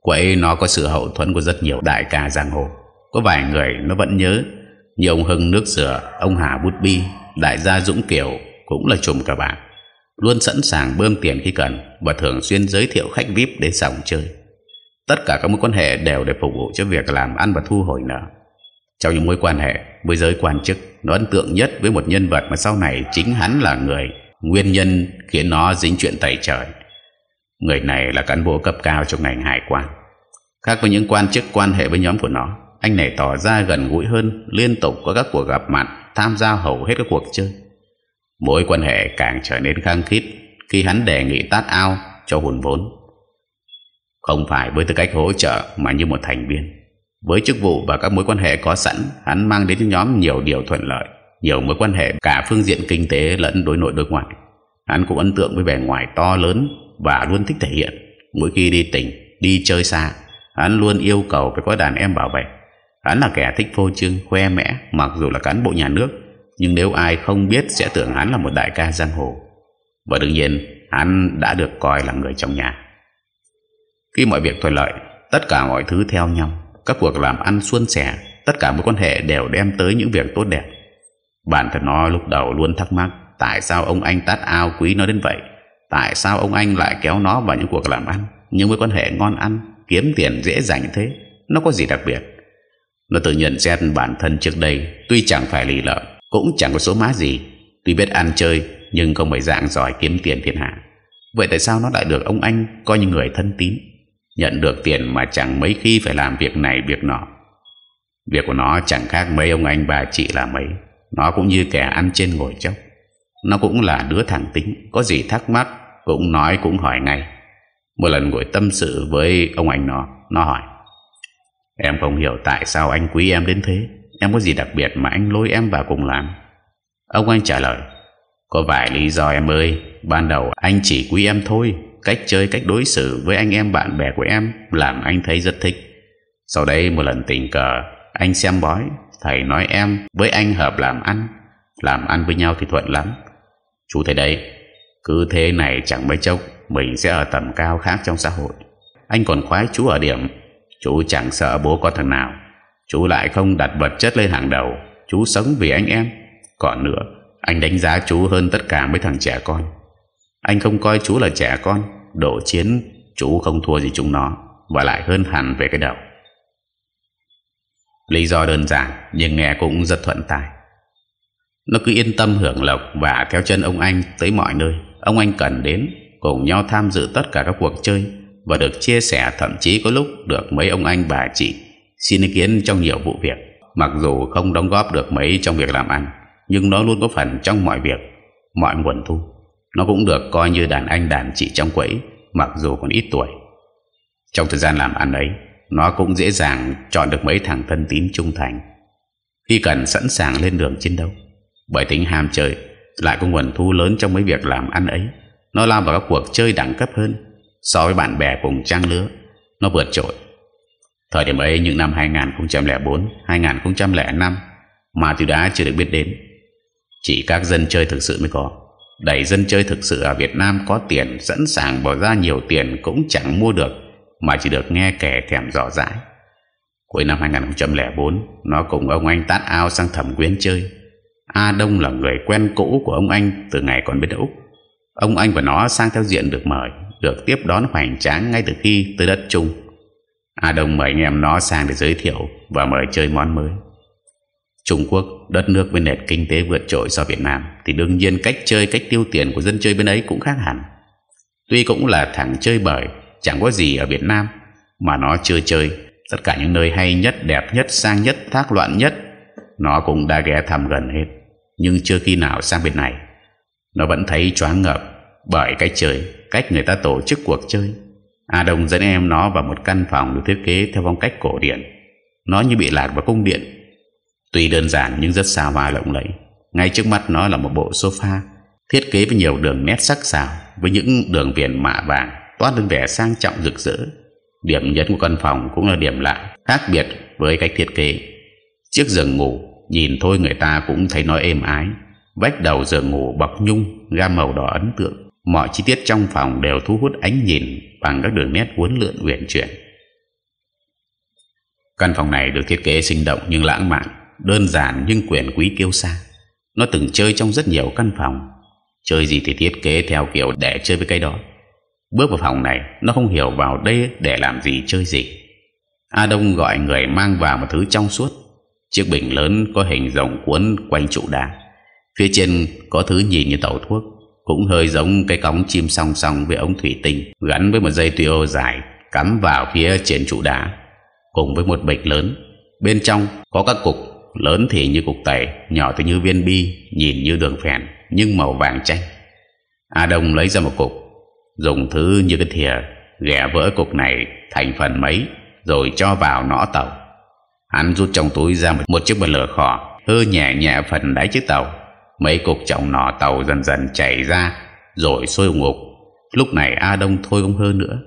quậy nó có sự hậu thuẫn của rất nhiều đại ca giang hồ. Có vài người nó vẫn nhớ, Như ông Hưng nước sửa, Ông Hà Bút Bi, Đại gia Dũng Kiều Cũng là chùm cả bạn. Luôn sẵn sàng bơm tiền khi cần Và thường xuyên giới thiệu khách VIP đến sòng chơi. Tất cả các mối quan hệ đều để phục vụ cho việc làm ăn và thu hồi nợ. Trong những mối quan hệ với giới quan chức, Nó ấn tượng nhất với một nhân vật mà sau này chính hắn là người, Nguyên nhân khiến nó dính chuyện tẩy trời. Người này là cán bộ cấp cao trong ngành hải quan. Khác với những quan chức quan hệ với nhóm của nó, Anh này tỏ ra gần gũi hơn, Liên tục có các cuộc gặp mặt, Tham gia hầu hết các cuộc chơi. Mối quan hệ càng trở nên khăng khít Khi hắn đề nghị tát ao cho hùn vốn Không phải với tư cách hỗ trợ Mà như một thành viên Với chức vụ và các mối quan hệ có sẵn Hắn mang đến nhóm nhiều điều thuận lợi Nhiều mối quan hệ cả phương diện kinh tế lẫn đối nội đối ngoại Hắn cũng ấn tượng với vẻ ngoài to lớn và luôn thích thể hiện. Mỗi khi đi tỉnh, đi chơi xa, hắn luôn yêu cầu phải có đàn em bảo vệ. Hắn là kẻ thích phô trương, khoe mẽ, mặc dù là cán bộ nhà nước, nhưng nếu ai không biết sẽ tưởng hắn là một đại ca giang hồ. Và đương nhiên, hắn đã được coi là người trong nhà. Khi mọi việc thuận lợi, tất cả mọi thứ theo nhau, các cuộc làm ăn suôn sẻ, tất cả mối quan hệ đều đem tới những việc tốt đẹp. Bản thân nó lúc đầu luôn thắc mắc tại sao ông anh tát ao quý nó đến vậy. Tại sao ông anh lại kéo nó vào những cuộc làm ăn Những mối quan hệ ngon ăn Kiếm tiền dễ dàng thế Nó có gì đặc biệt Nó tự nhận xét bản thân trước đây Tuy chẳng phải lì lợm cũng chẳng có số má gì. Tuy biết ăn chơi, Nhưng không phải dạng giỏi kiếm tiền thiên hạ. Vậy tại sao nó lại được ông anh Coi như người thân tín? Nhận được tiền mà chẳng mấy khi phải làm việc này, việc nọ. Việc của nó chẳng khác mấy ông anh bà chị là mấy. Nó cũng như kẻ ăn trên ngồi chốc. Nó cũng là đứa thẳng tính, Có gì thắc mắc cũng nói cũng hỏi ngay. Một lần ngồi tâm sự với ông anh nó Nó hỏi, Em không hiểu tại sao anh quý em đến thế? Em có gì đặc biệt mà anh lôi em vào cùng làm? Ông anh trả lời, Có vài lý do em ơi. Ban đầu anh chỉ quý em thôi. Cách chơi, cách đối xử với anh em bạn bè của em Làm anh thấy rất thích. Sau đấy một lần tình cờ, Anh xem bói. Thầy nói em với anh hợp làm ăn. Làm ăn với nhau thì thuận lắm. Chú thấy đấy, cứ thế này chẳng mấy chốc, Mình sẽ ở tầm cao khác trong xã hội. Anh còn khoái chú ở điểm, Chú chẳng sợ bố có thằng nào. Chú lại không đặt vật chất lên hàng đầu. Chú sống vì anh em. Còn nữa, Anh đánh giá chú hơn tất cả mấy thằng trẻ con. Anh không coi chú là trẻ con. Đổ chiến, Chú không thua gì chúng nó. Và lại hơn hẳn về cái đầu. Lý do đơn giản, Nhưng nghe cũng rất thuận tài Nó cứ yên tâm hưởng lộc Và theo chân ông anh tới mọi nơi. Ông anh cần đến, cùng nhau tham dự tất cả các cuộc chơi và được chia sẻ thậm chí có lúc được mấy ông anh bà chị xin ý kiến trong nhiều vụ việc. Mặc dù không đóng góp được mấy trong việc làm ăn, nhưng nó luôn có phần trong mọi việc, mọi nguồn thu. Nó cũng được coi như đàn anh đàn chị trong quẫy, mặc dù còn ít tuổi. Trong thời gian làm ăn ấy, nó cũng dễ dàng chọn được mấy thằng thân tín trung thành. Khi cần sẵn sàng lên đường chiến đấu, bởi tính ham chơi, lại có nguồn thu lớn trong mấy việc làm ăn ấy. Nó lao vào các cuộc chơi đẳng cấp hơn, so với bạn bè cùng trang lứa. Nó vượt trội thời điểm ấy những năm 2004 2005 mà từ đá chưa được biết đến chỉ các dân chơi thực sự mới có đầy dân chơi thực sự ở Việt Nam có tiền sẵn sàng bỏ ra nhiều tiền cũng chẳng mua được mà chỉ được nghe kẻ thèm rõ rãi cuối năm 2004 nó cùng ông anh tát ao sang thẩm quyến chơi A Đông là người quen cũ của ông anh từ ngày còn bên Úc. Ông anh và nó sang theo diện được mời, được tiếp đón hoành tráng ngay từ khi tới đất Trung. Hà Đông mời anh em nó sang để giới thiệu và mời chơi món mới. Trung Quốc, đất nước với nền kinh tế vượt trội so Việt Nam, thì đương nhiên cách chơi, cách tiêu tiền của dân chơi bên ấy cũng khác hẳn. Tuy cũng là thằng chơi bời, chẳng có gì ở Việt Nam, mà nó chưa chơi tất cả những nơi hay nhất đẹp nhất sang nhất thác loạn nhất nó cũng đã ghé thăm gần hết nhưng chưa khi nào sang bên này nó vẫn thấy choáng ngợp bởi cách chơi cách người ta tổ chức cuộc chơi A Đông dẫn em nó vào một căn phòng được thiết kế theo phong cách cổ điển. Nó như bị lạc vào cung điện. Tuy đơn giản nhưng rất xa hoa lộng lẫy. Ngay trước mắt nó là một bộ sofa, thiết kế với nhiều đường nét sắc sảo, với những đường viền mạ vàng, toát lên vẻ sang trọng rực rỡ. Điểm nhấn của căn phòng cũng là điểm lạ, khác biệt với cách thiết kế. Chiếc giường ngủ, nhìn thôi người ta cũng thấy nó êm ái. Vách đầu giường ngủ bọc nhung, gam màu đỏ ấn tượng mọi chi tiết trong phòng đều thu hút ánh nhìn bằng các đường nét uốn lượn uyển chuyển. Căn phòng này được thiết kế sinh động nhưng lãng mạn, đơn giản nhưng quyền quý kiêu sa. Nó từng chơi trong rất nhiều căn phòng. Chơi gì thì thiết kế theo kiểu để chơi với cái đó. Bước vào phòng này, nó không hiểu vào đây để làm gì, chơi gì. A đông gọi người mang vào một thứ trong suốt. Chiếc bình lớn có hình rồng cuốn quanh trụ đá. Phía trên có thứ nhìn như tàu thuốc cũng hơi giống cái cống chim song song với ống thủy tinh gắn với một dây tuyến dài cắm vào phía trên trụ đá cùng với một bịch lớn. Bên trong có các cục lớn thì như cục tẩy nhỏ thì như viên bi nhìn như đường phèn nhưng màu vàng chanh. A đông lấy ra một cục dùng thứ như cái thìa ghẻ vỡ cục này thành phần mấy rồi cho vào nõ tàu. Hắn rút trong túi ra một, một chiếc bật lửa khỏ hơ nhẹ nhẹ phần đáy chiếc tàu mấy cục trọng nỏ tàu dần dần chảy ra, rồi sôi ngục. lúc này a đông thôi không hơn nữa.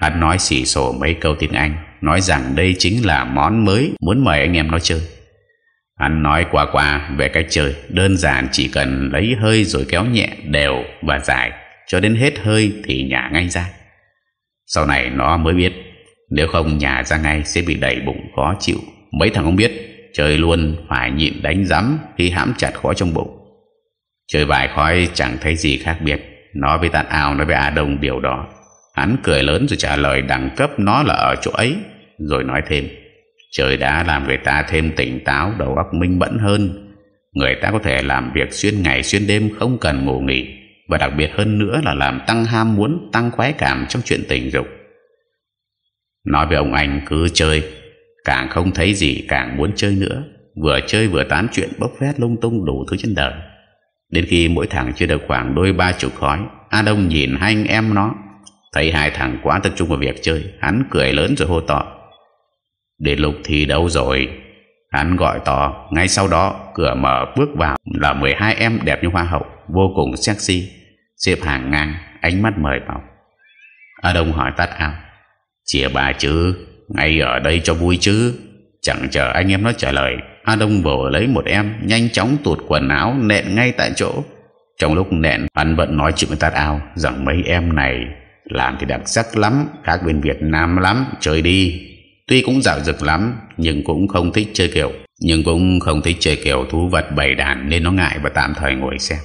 Hắn nói xỉ sổ mấy câu tiếng anh, nói rằng đây chính là món mới, muốn mời anh em nó chơi. Hắn nói qua qua về cách chơi, đơn giản chỉ cần lấy hơi rồi kéo nhẹ, đều và dài. Cho đến hết hơi thì nhả ngay ra. Sau này nó mới biết, nếu không nhả ra ngay sẽ bị đầy bụng khó chịu. Mấy thằng không biết, chơi luôn, phải nhịn đánh rắm khi hãm chặt khó trong bụng chơi bài khói chẳng thấy gì khác biệt. Nói với tàn ao nói với a đông điều đó hắn cười lớn rồi trả lời đẳng cấp nó là ở chỗ ấy, rồi nói thêm. Trời đã làm người ta thêm tỉnh táo, đầu óc minh mẫn hơn. Người ta có thể làm việc xuyên ngày xuyên đêm, không cần ngủ nghỉ. Và đặc biệt hơn nữa là làm tăng ham muốn, tăng khoái cảm trong chuyện tình dục. Nói với ông anh, cứ chơi. Càng không thấy gì, càng muốn chơi nữa. Vừa chơi vừa tán chuyện, bốc phét lung tung đủ thứ trên đời đến khi mỗi thằng chưa được khoảng đôi ba chục khói a đông nhìn hai anh em nó. Thấy hai thằng quá tập trung vào việc chơi, hắn cười lớn rồi hô to. Đến lúc thi đấu rồi, hắn gọi to, ngay sau đó, cửa mở bước vào, là 12 em đẹp như hoa hậu, vô cùng sexy. Xếp hàng ngang, ánh mắt mời vào a đông hỏi tắt ao. Chìa bà chứ, ngay ở đây cho vui chứ, chẳng chờ anh em nó trả lời a đông bổ lấy một em, nhanh chóng tuột quần áo, nện ngay tại chỗ. Trong lúc nện, hắn vẫn nói chuyện với tát ao rằng mấy em này làm thì đặc sắc lắm, các bên Việt Nam lắm, chơi đi. Tuy cũng dạo dực lắm, nhưng cũng không thích chơi kiểu, nhưng cũng không thích chơi kiểu thú vật bầy đàn nên nó ngại và tạm thời ngồi xem.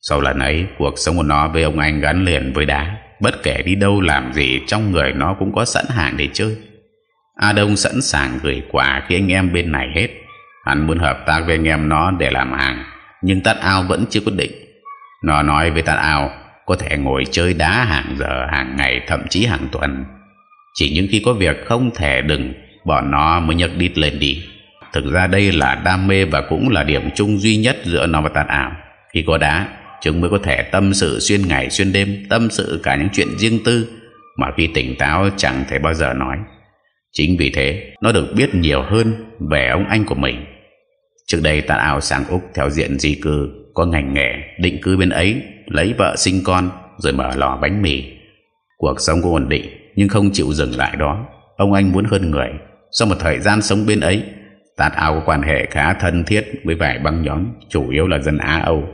Sau lần ấy, cuộc sống của nó với ông anh gắn liền với đá. Bất kể đi đâu làm gì, trong người nó cũng có sẵn hàng để chơi. A Đông sẵn sàng gửi quà khi anh em bên này hết. Hắn muốn hợp tác với anh em nó để làm hàng, nhưng Tát Ao vẫn chưa quyết định. Nó nói với Tát Ao, có thể ngồi chơi đá hàng giờ, hàng ngày, thậm chí hàng tuần. Chỉ những khi có việc không thể đừng, bọn nó mới nhấc đít lên đi. Thực ra đây là đam mê và cũng là điểm chung duy nhất giữa nó và Tát Ao. Khi có đá, chúng mới có thể tâm sự xuyên ngày, xuyên đêm, tâm sự cả những chuyện riêng tư mà khi tỉnh táo chẳng thể bao giờ nói chính vì thế, nó được biết nhiều hơn về ông anh của mình. Trước đây Tạ Ao sang úc theo diện di cư, có ngành nghề định cư bên ấy, lấy vợ sinh con, rồi mở lò bánh mì. Cuộc sống có ổn định, nhưng không chịu dừng lại đó. Ông anh muốn hơn người. Sau một thời gian sống bên ấy Tạt Ao có quan hệ khá thân thiết với vài băng nhóm, chủ yếu là dân Á Âu,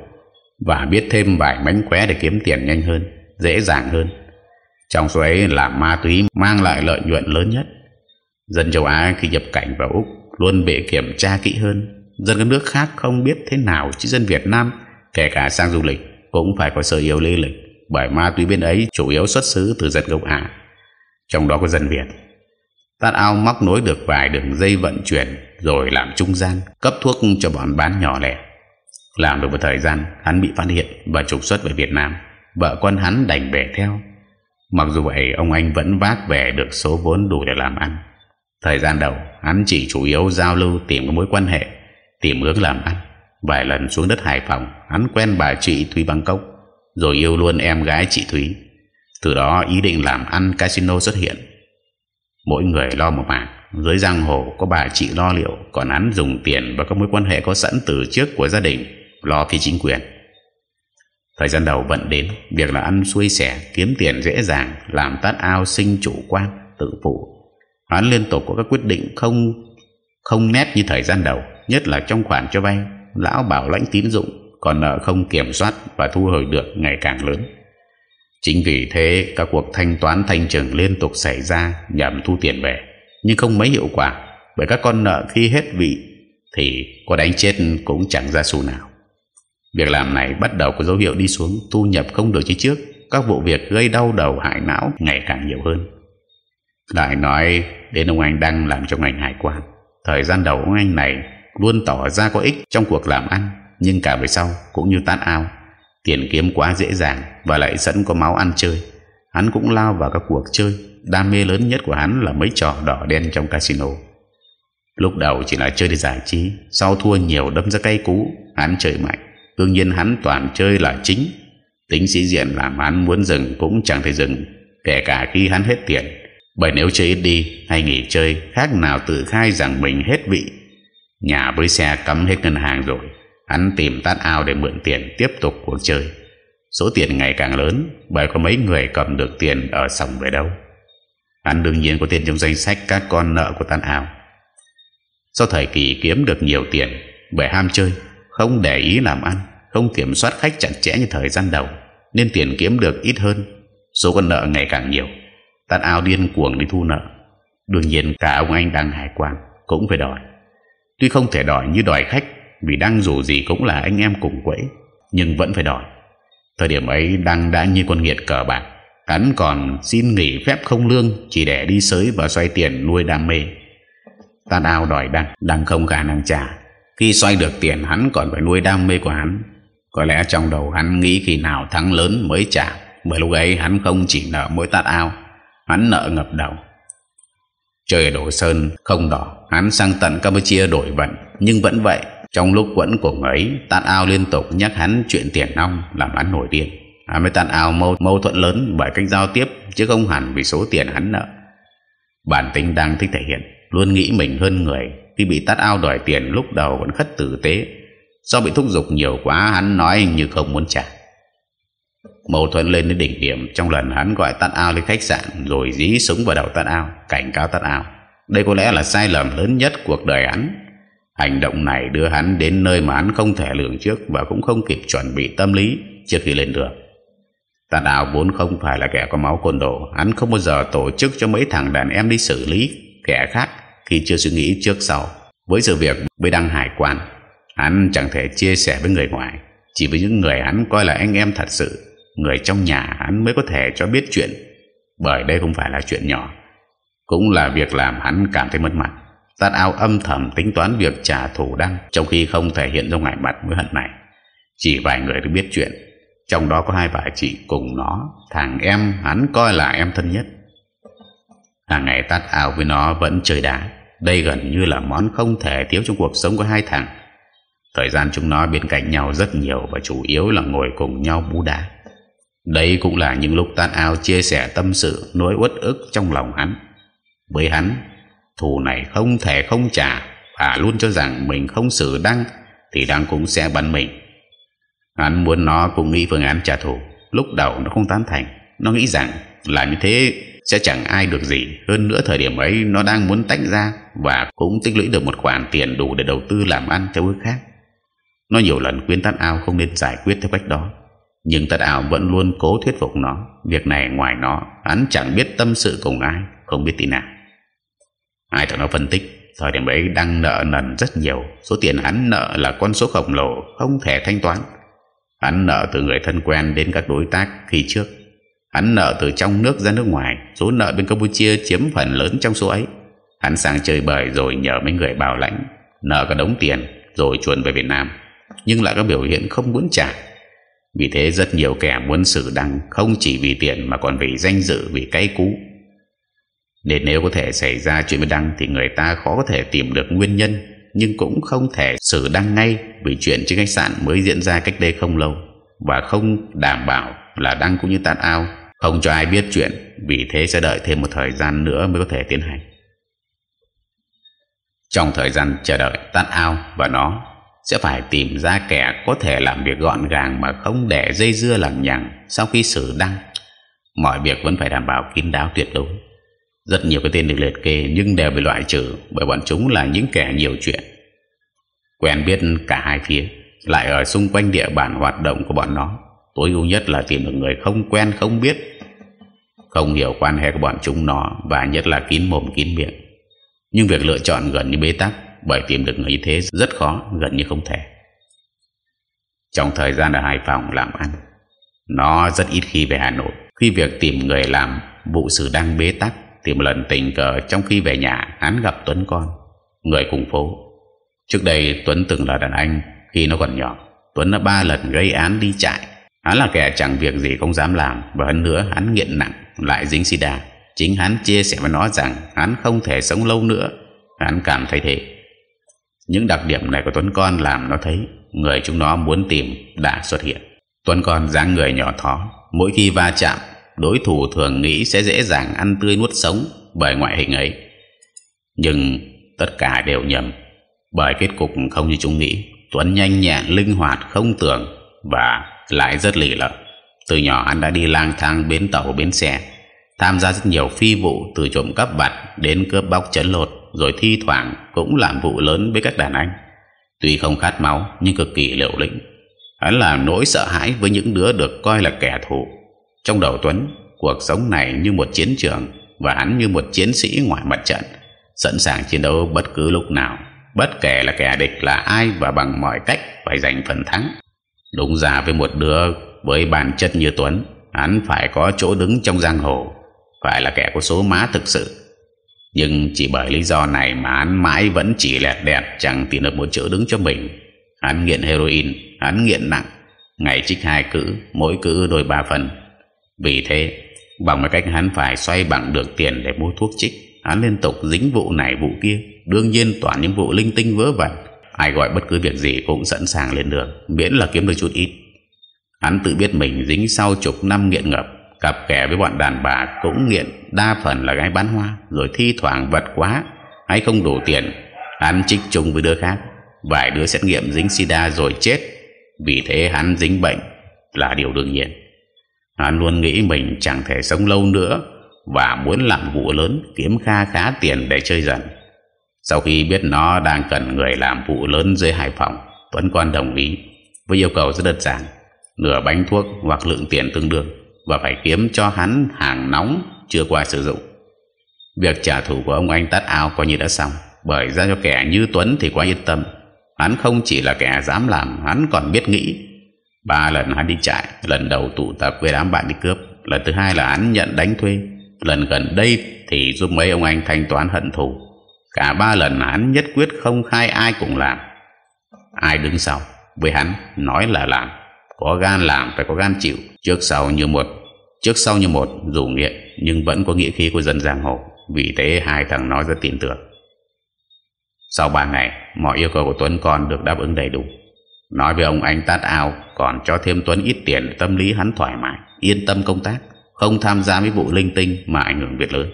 và biết thêm vài mánh khóe để kiếm tiền nhanh hơn, dễ dàng hơn. Trong số ấy là ma túy mang lại lợi nhuận lớn nhất dân châu Á khi nhập cảnh vào Úc luôn bị kiểm tra kỹ hơn. Dân các nước khác không biết thế nào chứ dân Việt Nam, kể cả sang du lịch, cũng phải có sơ yếu lý lịch, bởi ma túy bên ấy chủ yếu xuất xứ từ dân gốc Á. Trong đó có dân Việt. Tát ao móc nối được vài đường dây vận chuyển rồi làm trung gian, cấp thuốc cho bọn bán nhỏ lẻ. Làm được một thời gian, hắn bị phát hiện và trục xuất về Việt Nam. Vợ con hắn đành về theo. Mặc dù vậy, ông anh vẫn vác về được số vốn đủ để làm ăn. Thời gian đầu, hắn chỉ chủ yếu giao lưu, tìm mối quan hệ, Tìm hướng làm ăn. Vài lần xuống đất Hải Phòng, Hắn quen bà chị Thúy Bangkok Rồi yêu luôn em gái chị Thúy. Từ đó, ý định làm ăn casino xuất hiện. Mỗi người lo một mảng, Dưới giang hồ có bà chị lo liệu, Còn hắn dùng tiền và các mối quan hệ có sẵn từ trước của gia đình, Lo phía chính quyền. Thời gian đầu vận đến, Việc là ăn xuôi sẻ Kiếm tiền dễ dàng, Làm tát ao sinh chủ quan, Tự phụ. Hoán liên tục có các quyết định không Không nét như thời gian đầu, Nhất là trong khoản cho vay Lão bảo lãnh tín dụng Còn nợ không kiểm soát Và thu hồi được ngày càng lớn Chính vì thế, các cuộc thanh toán thanh trừng liên tục xảy ra nhằm thu tiền về, nhưng không mấy hiệu quả, bởi các con nợ khi hết vị thì có đánh chết cũng chẳng ra xu nào. Việc làm này bắt đầu có dấu hiệu đi xuống, thu nhập không được như trước, các vụ việc gây đau đầu hại não ngày càng nhiều hơn. Lại nói đến ông anh đang làm trong ngành hải quan. Thời gian đầu ông anh này luôn tỏ ra có ích trong cuộc làm ăn, nhưng cả về sau cũng như tát ao. Tiền kiếm quá dễ dàng Và lại sẵn có máu ăn chơi. Hắn cũng lao vào các cuộc chơi, Đam mê lớn nhất của hắn là mấy trò đỏ đen trong casino. Lúc đầu chỉ là chơi để giải trí, Sau thua nhiều đâm ra cây cú, Hắn chơi mạnh. Đương nhiên hắn toàn chơi là chính. Tính sĩ diện làm hắn muốn dừng cũng chẳng thể dừng, Kể cả khi hắn hết tiền. Bởi nếu chơi ít đi, hay nghỉ chơi, Khác nào tự khai rằng mình hết vị. Nhà với xe cấm hết ngân hàng rồi, Hắn tìm tát ao để mượn tiền tiếp tục cuộc chơi. Số tiền ngày càng lớn, Bởi có mấy người cầm được tiền ở sòng về đâu. Hắn đương nhiên có tiền trong danh sách các con nợ của tát ao. Sau thời kỳ kiếm được nhiều tiền, Bởi ham chơi, Không để ý làm ăn, Không kiểm soát khách chặt chẽ như thời gian đầu, Nên tiền kiếm được ít hơn, Số con nợ ngày càng nhiều. Tát ao điên cuồng đi thu nợ. Đương nhiên, cả ông anh đang hải quan, Cũng phải đòi. Tuy không thể đòi như đòi khách, vì đang dù gì cũng là anh em cùng quẫy, Nhưng vẫn phải đòi. Thời điểm ấy, Đăng đã như con nghiệt cờ bạc. Hắn còn xin nghỉ phép không lương, Chỉ để đi sới và xoay tiền nuôi đam mê. Ta ao đòi Đăng Đăng không khả năng trả. Khi xoay được tiền, hắn còn phải nuôi đam mê của hắn. Có lẽ trong đầu hắn nghĩ khi nào thắng lớn mới trả, Bởi lúc ấy hắn không chỉ nợ mỗi tát ao Hắn nợ ngập đầu. Trời đổ sơn không đỏ. Hắn sang tận Campuchia đổi vận. Nhưng vẫn vậy trong lúc quẫn của ấy Tát ao liên tục nhắc hắn chuyện tiền nong Làm hắn nổi điên. Hắn mới Tát ao mâu, mâu thuẫn lớn Bởi cách giao tiếp chứ không hẳn vì số tiền hắn nợ. Bản tính đang thích thể hiện Luôn nghĩ mình hơn người. Khi bị Tát ao đòi tiền lúc đầu vẫn khất tử tế. Do bị thúc giục nhiều quá Hắn nói như không muốn trả. Mâu thuẫn lên đến đỉnh điểm Trong lần hắn gọi Tát ao lên khách sạn Rồi dí súng vào đầu Tát ao Cảnh cáo Tát ao Đây có lẽ là sai lầm lớn nhất cuộc đời hắn Hành động này đưa hắn đến nơi mà hắn không thể lường trước và cũng không kịp chuẩn bị tâm lý trước khi lên đường. Tàn ảo vốn không phải là kẻ có máu côn đồ, hắn không bao giờ tổ chức cho mấy thằng đàn em đi xử lý kẻ khác khi chưa suy nghĩ trước sau. Với sự việc với đăng hải quan, hắn chẳng thể chia sẻ với người ngoài, chỉ với những người hắn coi là anh em thật sự, người trong nhà hắn mới có thể cho biết chuyện, bởi đây không phải là chuyện nhỏ, cũng là việc làm hắn cảm thấy mất mặt. Tát ao âm thầm tính toán việc trả thù đăng Trong khi không thể hiện ra ngoài mặt mối hận này. Chỉ vài người được biết chuyện Trong đó có hai bà chị cùng nó Thằng em hắn coi là em thân nhất. Hàng ngày tát ao với nó vẫn chơi đá Đây gần như là món không thể thiếu trong cuộc sống của hai thằng. Thời gian chúng nó bên cạnh nhau rất nhiều Và chủ yếu là ngồi cùng nhau bú đá. Đây cũng là những lúc tan ao chia sẻ tâm sự Nỗi uất ức trong lòng hắn. Với hắn, thù này không thể không trả và luôn cho rằng mình không xử đăng thì đăng cũng sẽ bắn mình. Hắn muốn nó cũng nghĩ phương án trả thù. Lúc đầu nó không tán thành. Nó nghĩ rằng là như thế sẽ chẳng ai được gì. Hơn nữa thời điểm ấy nó đang muốn tách ra và cũng tích lũy được một khoản tiền đủ để đầu tư làm ăn theo hướng khác. Nó nhiều lần khuyên Tán ao không nên giải quyết theo cách đó nhưng tật ảo vẫn luôn cố thuyết phục nó. Việc này ngoài nó, hắn chẳng biết tâm sự cùng ai, không biết tí nào. Ai thằng nó phân tích, Thời điểm ấy đang nợ nần rất nhiều. Số tiền hắn nợ là con số khổng lồ, Không thể thanh toán. Hắn nợ từ người thân quen đến các đối tác khi trước. Hắn nợ từ trong nước ra nước ngoài. Số nợ bên Campuchia chiếm phần lớn trong số ấy. Hắn sang chơi bời rồi nhờ mấy người bảo lãnh. Nợ cả đống tiền, Rồi chuồn về Việt Nam. Nhưng lại có biểu hiện không muốn trả vì thế rất nhiều kẻ muốn xử đăng không chỉ vì tiền mà còn vì danh dự, vì cái cũ. Nên nếu có thể xảy ra chuyện với Đăng thì người ta khó có thể tìm được nguyên nhân nhưng cũng không thể xử Đăng ngay vì chuyện trên khách sạn mới diễn ra cách đây không lâu và không đảm bảo là Đăng cũng như Tát Ao không cho ai biết chuyện vì thế sẽ đợi thêm một thời gian nữa mới có thể tiến hành. Trong thời gian chờ đợi Tát Ao và nó sẽ phải tìm ra kẻ có thể làm việc gọn gàng mà không để dây dưa lằng nhằng sau khi xử Đăng. Mọi việc vẫn phải đảm bảo kín đáo tuyệt đối. Rất nhiều cái tên được liệt kê nhưng đều bị loại trừ bởi bọn chúng là những kẻ nhiều chuyện. Quen biết cả hai phía, lại ở xung quanh địa bàn hoạt động của bọn nó. Tối ưu nhất là tìm được người không quen không biết, không hiểu quan hệ của bọn chúng nó và nhất là kín mồm kín miệng. Nhưng việc lựa chọn gần như bế tắc bởi tìm được người như thế rất khó, gần như không thể. Trong thời gian ở Hải Phòng làm ăn, nó rất ít khi về Hà Nội. Khi việc tìm người làm vụ sự đang bế tắc thì một lần tình cờ trong khi về nhà hắn gặp Tuấn con người cùng phố. Trước đây Tuấn từng là đàn anh khi nó còn nhỏ Tuấn đã ba lần gây án đi chạy hắn là kẻ chẳng việc gì không dám làm và hơn nữa hắn nghiện nặng lại dính sida. Chính hắn chia sẻ với nó rằng hắn không thể sống lâu nữa. Hắn cảm thấy thế những đặc điểm này của Tuấn con làm nó thấy người chúng nó muốn tìm đã xuất hiện. Tuấn con dáng người nhỏ thó, mỗi khi va chạm, đối thủ thường nghĩ sẽ dễ dàng ăn tươi nuốt sống bởi ngoại hình ấy. Nhưng tất cả đều nhầm, bởi kết cục không như chúng nghĩ. Tuấn nhanh nhẹn, linh hoạt, không tưởng và lại rất lì lợi từ nhỏ anh đã đi lang thang bến tàu, bến xe, tham gia rất nhiều phi vụ từ trộm cắp vặt đến cướp bóc chấn lột rồi thi thoảng cũng làm vụ lớn với các đàn anh. Tuy không khát máu, nhưng cực kỳ liều lĩnh. Hắn làm nỗi sợ hãi với những đứa được coi là kẻ thù. Trong đầu Tuấn, cuộc sống này như một chiến trường và hắn như một chiến sĩ ngoài mặt trận, sẵn sàng chiến đấu bất cứ lúc nào, bất kể là kẻ địch là ai và bằng mọi cách phải giành phần thắng. Đúng ra với một đứa với bản chất như Tuấn, hắn phải có chỗ đứng trong giang hồ, phải là kẻ có số má thực sự nhưng chỉ bởi lý do này mà hắn mãi vẫn chỉ lẹt đẹt, chẳng tìm được một chỗ đứng cho mình. Hắn nghiện heroin, hắn nghiện nặng. Ngày trích hai cữ, mỗi cữ đôi ba phần. Vì thế, bằng một cách hắn phải xoay bằng được tiền để mua thuốc trích, hắn liên tục dính vụ này vụ kia. Đương nhiên, toàn những vụ linh tinh vớ vẩn, ai gọi bất cứ việc gì cũng sẵn sàng lên đường, miễn là kiếm được chút ít. Hắn tự biết mình dính sau chục năm nghiện ngập cặp kè với bọn đàn bà cũng nghiện đa phần là gái bán hoa, rồi thi thoảng vật quá hay không đủ tiền, hắn trích chung với đứa khác. Vài đứa xét nghiệm dính sida rồi chết, vì thế hắn dính bệnh là điều đương nhiên. Hắn luôn nghĩ mình chẳng thể sống lâu nữa và muốn làm vụ lớn, kiếm kha khá tiền để chơi dần. Sau khi biết nó đang cần người làm vụ lớn dưới Hải Phòng, Tuấn Quan đồng ý với yêu cầu rất đơn giản, nửa bánh thuốc hoặc lượng tiền tương đương và phải kiếm cho hắn hàng nóng chưa qua sử dụng. Việc trả thù của ông anh tắt ao coi như đã xong, bởi ra cho kẻ như Tuấn thì quá yên tâm. Hắn không chỉ là kẻ dám làm, hắn còn biết nghĩ. Ba lần hắn đi chạy lần đầu tụ tập với đám bạn đi cướp, lần thứ hai là hắn nhận đánh thuê, lần gần đây thì giúp mấy ông anh thanh toán hận thù. Cả ba lần hắn nhất quyết không khai ai cũng làm. Ai đứng sau với hắn nói là làm có gan làm phải có gan chịu. Trước sau như một, trước sau như một, dù nghiện, nhưng vẫn có nghĩa khí của dân giang hồ. Vì thế hai thằng nói rất tin tưởng. Sau ba ngày, mọi yêu cầu của Tuấn còn được đáp ứng đầy đủ. Nói với ông anh tát ao, còn cho thêm Tuấn ít tiền, tâm lý hắn thoải mái, yên tâm công tác, không tham gia với vụ linh tinh mà ảnh hưởng việc lớn.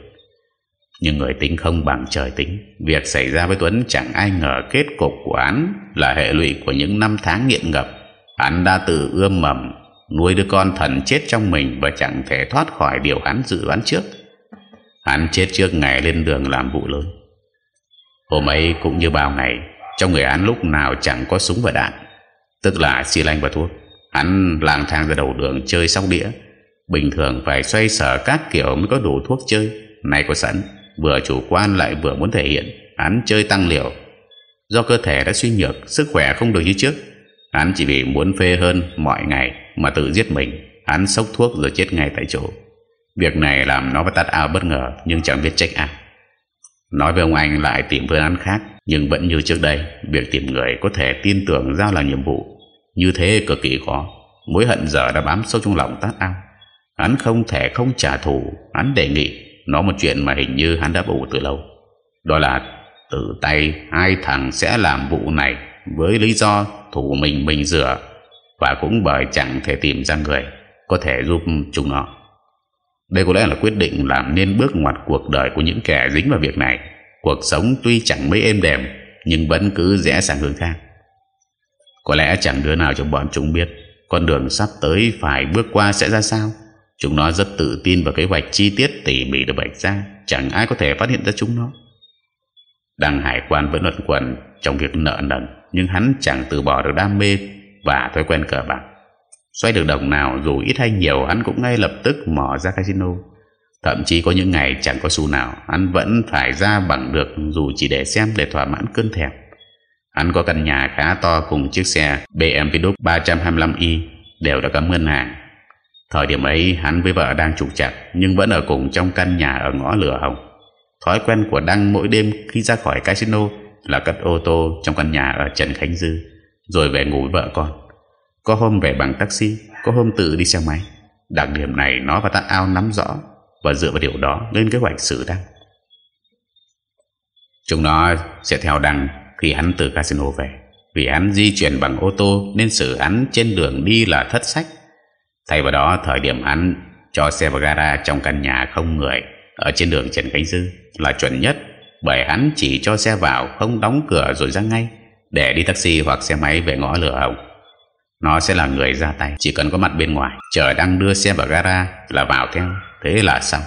Nhưng người tính không bằng trời tính. Việc xảy ra với Tuấn chẳng ai ngờ kết cục của án là hệ lụy của những năm tháng nghiện ngập hắn đã tự ươm mầm nuôi đứa con thần chết trong mình và chẳng thể thoát khỏi điều hắn dự đoán trước. Hắn chết trước ngày lên đường làm vụ lớn. Hôm ấy cũng như bao ngày, trong người hắn lúc nào chẳng có súng và đạn. Tức là xi lanh và thuốc. Hắn lang thang ra đầu đường chơi sóc đĩa. Bình thường phải xoay sở các kiểu mới có đủ thuốc chơi. Này có sẵn, vừa chủ quan lại vừa muốn thể hiện. Hắn chơi tăng liều. Do cơ thể đã suy nhược, sức khỏe không được như trước hắn chỉ vì muốn phê hơn mọi ngày mà tự giết mình. Hắn sốc thuốc rồi chết ngay tại chỗ. Việc này làm nó và tắt ao bất ngờ, nhưng chẳng biết trách ai. Nói với ông anh lại tìm phương án khác, nhưng vẫn như trước đây, việc tìm người có thể tin tưởng giao là nhiệm vụ. Như thế cực kỳ khó. Mối hận giờ đã bám sâu trong lòng tát ao. Hắn không thể không trả thù. Hắn đề nghị Nó một chuyện mà hình như hắn đã bù từ lâu. Đó là tự tay hai thằng sẽ làm vụ này. Với lý do thủ mình mình rửa Và cũng bởi chẳng thể tìm ra người Có thể giúp chúng nó. Đây có lẽ là quyết định làm nên bước ngoặt cuộc đời của những kẻ dính vào việc này. Cuộc sống tuy chẳng mấy êm đềm, Nhưng vẫn cứ rẽ sang hướng khác. Có lẽ chẳng đứa nào trong bọn chúng biết Con đường sắp tới phải bước qua sẽ ra sao. Chúng nó rất tự tin vào kế hoạch chi tiết tỉ mỉ được bạch ra, Chẳng ai có thể phát hiện ra chúng nó. Đăng hải quan vẫn luận quẩn trong việc nợ nần. Nhưng hắn chẳng từ bỏ được đam mê và thói quen cờ bạc. Xoay được đồng nào, dù ít hay nhiều, Hắn cũng ngay lập tức mở ra casino. Thậm chí có những ngày chẳng có xu nào, Hắn vẫn phải ra bằng được Dù chỉ để xem để thỏa mãn cơn thèm. Hắn có căn nhà khá to Cùng chiếc xe BMW 325i Đều đã cắm ngân hàng. Thời điểm ấy, hắn với vợ đang trục chặt Nhưng vẫn ở cùng trong căn nhà ở ngõ lửa hồng. Thói quen của Đăng mỗi đêm khi ra khỏi casino là cất ô tô trong căn nhà ở Trần Khánh Dư, Rồi về ngủ với vợ con. Có hôm về bằng taxi, Có hôm tự đi xe máy. Đặc điểm này nó và Tát Ao nắm rõ Và dựa vào điều đó lên kế hoạch xử Đăng Chúng nó sẽ theo Đăng khi hắn từ casino về. Vì hắn di chuyển bằng ô tô Nên xử hắn trên đường đi là thất sách. Thay vào đó, thời điểm hắn cho xe vào gara trong căn nhà không người ở trên đường Trần Khánh Dư là chuẩn nhất bởi hắn chỉ cho xe vào, không đóng cửa rồi ra ngay để đi taxi hoặc xe máy về ngõ lửa hồng. Nó sẽ là người ra tay, chỉ cần có mặt bên ngoài chờ đang đưa xe vào gara là vào theo thế là xong.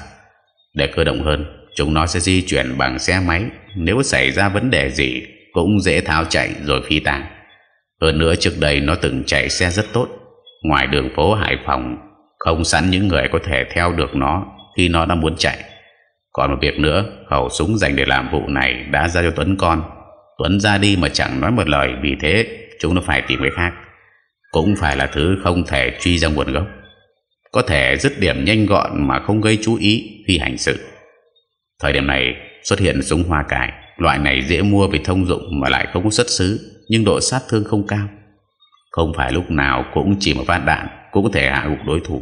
Để cơ động hơn, chúng nó sẽ di chuyển bằng xe máy nếu xảy ra vấn đề gì, cũng dễ tháo chạy rồi phi tàng. Hơn nữa trước đây nó từng chạy xe rất tốt Ngoài đường phố Hải Phòng, Không sẵn những người có thể theo được nó Khi nó đang muốn chạy còn một việc nữa Khẩu súng dành để làm vụ này Đã ra cho Tuấn con. Tuấn ra đi mà chẳng nói một lời, Vì thế chúng nó phải tìm người khác. Cũng phải là thứ không thể truy ra nguồn gốc. Có thể dứt điểm nhanh gọn Mà không gây chú ý khi hành sự. Thời điểm này xuất hiện súng hoa cải, Loại này dễ mua vì thông dụng Mà lại không có xuất xứ, Nhưng độ sát thương không cao. Không phải lúc nào cũng chỉ một phát đạn cũng có thể hạ gục đối thủ.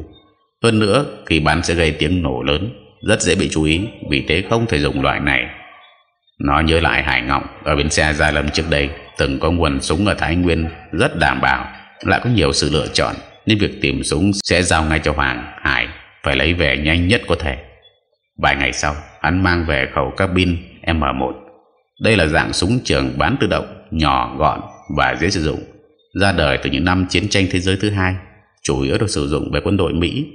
Hơn nữa, khi bắn sẽ gây tiếng nổ lớn rất dễ bị chú ý, vì thế không thể dùng loại này. Nó nhớ lại Hải ngọng ở bến xe Gia Lâm trước đây, từng có nguồn súng ở Thái Nguyên, rất đảm bảo, lại có nhiều sự lựa chọn, nên việc tìm súng sẽ giao ngay cho Hoàng, Hải, phải lấy về nhanh nhất có thể. Vài ngày sau, hắn mang về khẩu cabin M1 đây là dạng súng trường bán tự động, nhỏ, gọn và dễ sử dụng. Ra đời từ những năm chiến tranh thế giới thứ hai, chủ yếu được sử dụng về quân đội Mỹ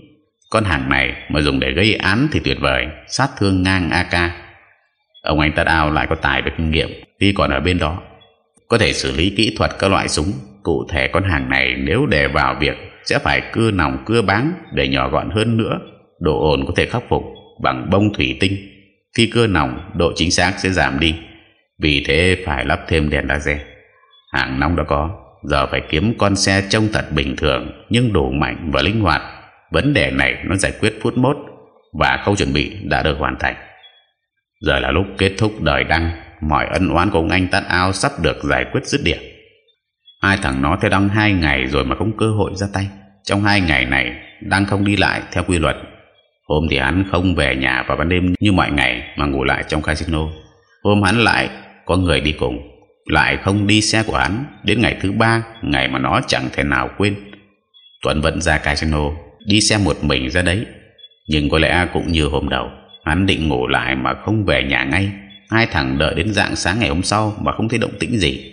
con hàng này mà dùng để gây án thì tuyệt vời. Sát thương ngang AK ông anh Tát Ao lại có tài về kinh nghiệm, khi còn ở bên đó. Có thể xử lý kỹ thuật các loại súng. Cụ thể con hàng này nếu để vào việc sẽ phải cưa nòng, cưa báng để nhỏ gọn hơn nữa. Độ ổn có thể khắc phục bằng bông thủy tinh. Khi cưa nòng, độ chính xác sẽ giảm đi. Vì thế phải lắp thêm đèn laser. Hàng nóng đã có. Giờ phải kiếm con xe trông thật bình thường, nhưng đủ mạnh và linh hoạt vấn đề này nó giải quyết phút mốt và khâu chuẩn bị đã được hoàn thành. Giờ là lúc kết thúc đời đăng, mọi ân oán của ông anh tát ao sắp được giải quyết dứt điểm. Hai thằng nó theo đăng hai ngày rồi mà không cơ hội ra tay. Trong hai ngày này, đăng không đi lại theo quy luật. Hôm thì hắn không về nhà vào ban đêm như mọi ngày mà ngủ lại trong casino. Hôm hắn lại có người đi cùng, lại không đi xe của hắn. Đến ngày thứ ba, ngày mà nó chẳng thể nào quên. Tuấn vẫn ra casino đi xe một mình ra đấy. Nhưng có lẽ cũng như hôm đầu, hắn định ngủ lại mà không về nhà ngay. Hai thằng đợi đến dạng sáng ngày hôm sau mà không thấy động tĩnh gì.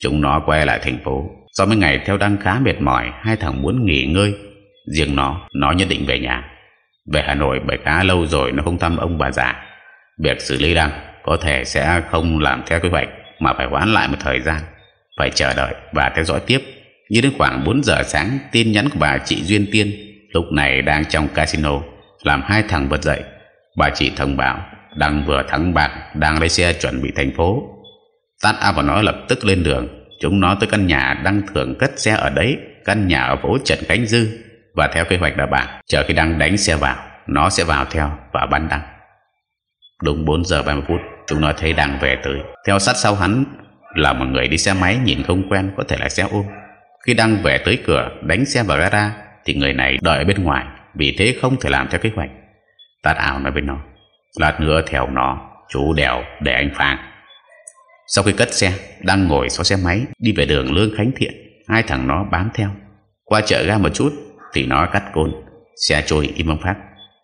Chúng nó quay lại thành phố. Sau mấy ngày theo đăng khá mệt mỏi, hai thằng muốn nghỉ ngơi. Riêng nó nó nhất định về nhà. Về hà nội bởi khá lâu rồi nó không thăm ông bà già. Việc xử lý đăng có thể sẽ không làm theo kế hoạch mà phải hoãn lại một thời gian. Phải chờ đợi và theo dõi tiếp. Như đến khoảng 4 giờ sáng, tin nhắn của bà chị Duyên Tiên lúc này đang trong casino, làm hai thằng bật dậy. Bà chị thông báo, đang vừa thắng bạc, đang lấy xe chuẩn bị thành phố. Tát a và nó lập tức lên đường. Chúng nó tới căn nhà đang thường cất xe ở đấy, căn nhà ở phố Trần Khánh Dư. Và theo kế hoạch đã bàn chờ khi đang đánh xe vào, nó sẽ vào theo và bắn đăng. Đúng 4 giờ 30 phút, chúng nó thấy đang về tới. Theo sát sau hắn là một người đi xe máy nhìn không quen có thể là xe ôm. Khi đang về tới cửa, đánh xe vào gara thì người này đợi ở bên ngoài, vì thế không thể làm theo kế hoạch. Tát ảo nói với nó, lát nữa theo nó, chú đèo để anh phang. Sau khi cất xe, đang ngồi sau xe máy, đi về đường Lương Khánh Thiện, hai thằng nó bám theo qua chợ ga một chút, thì nó cắt côn, xe trôi im ấm phát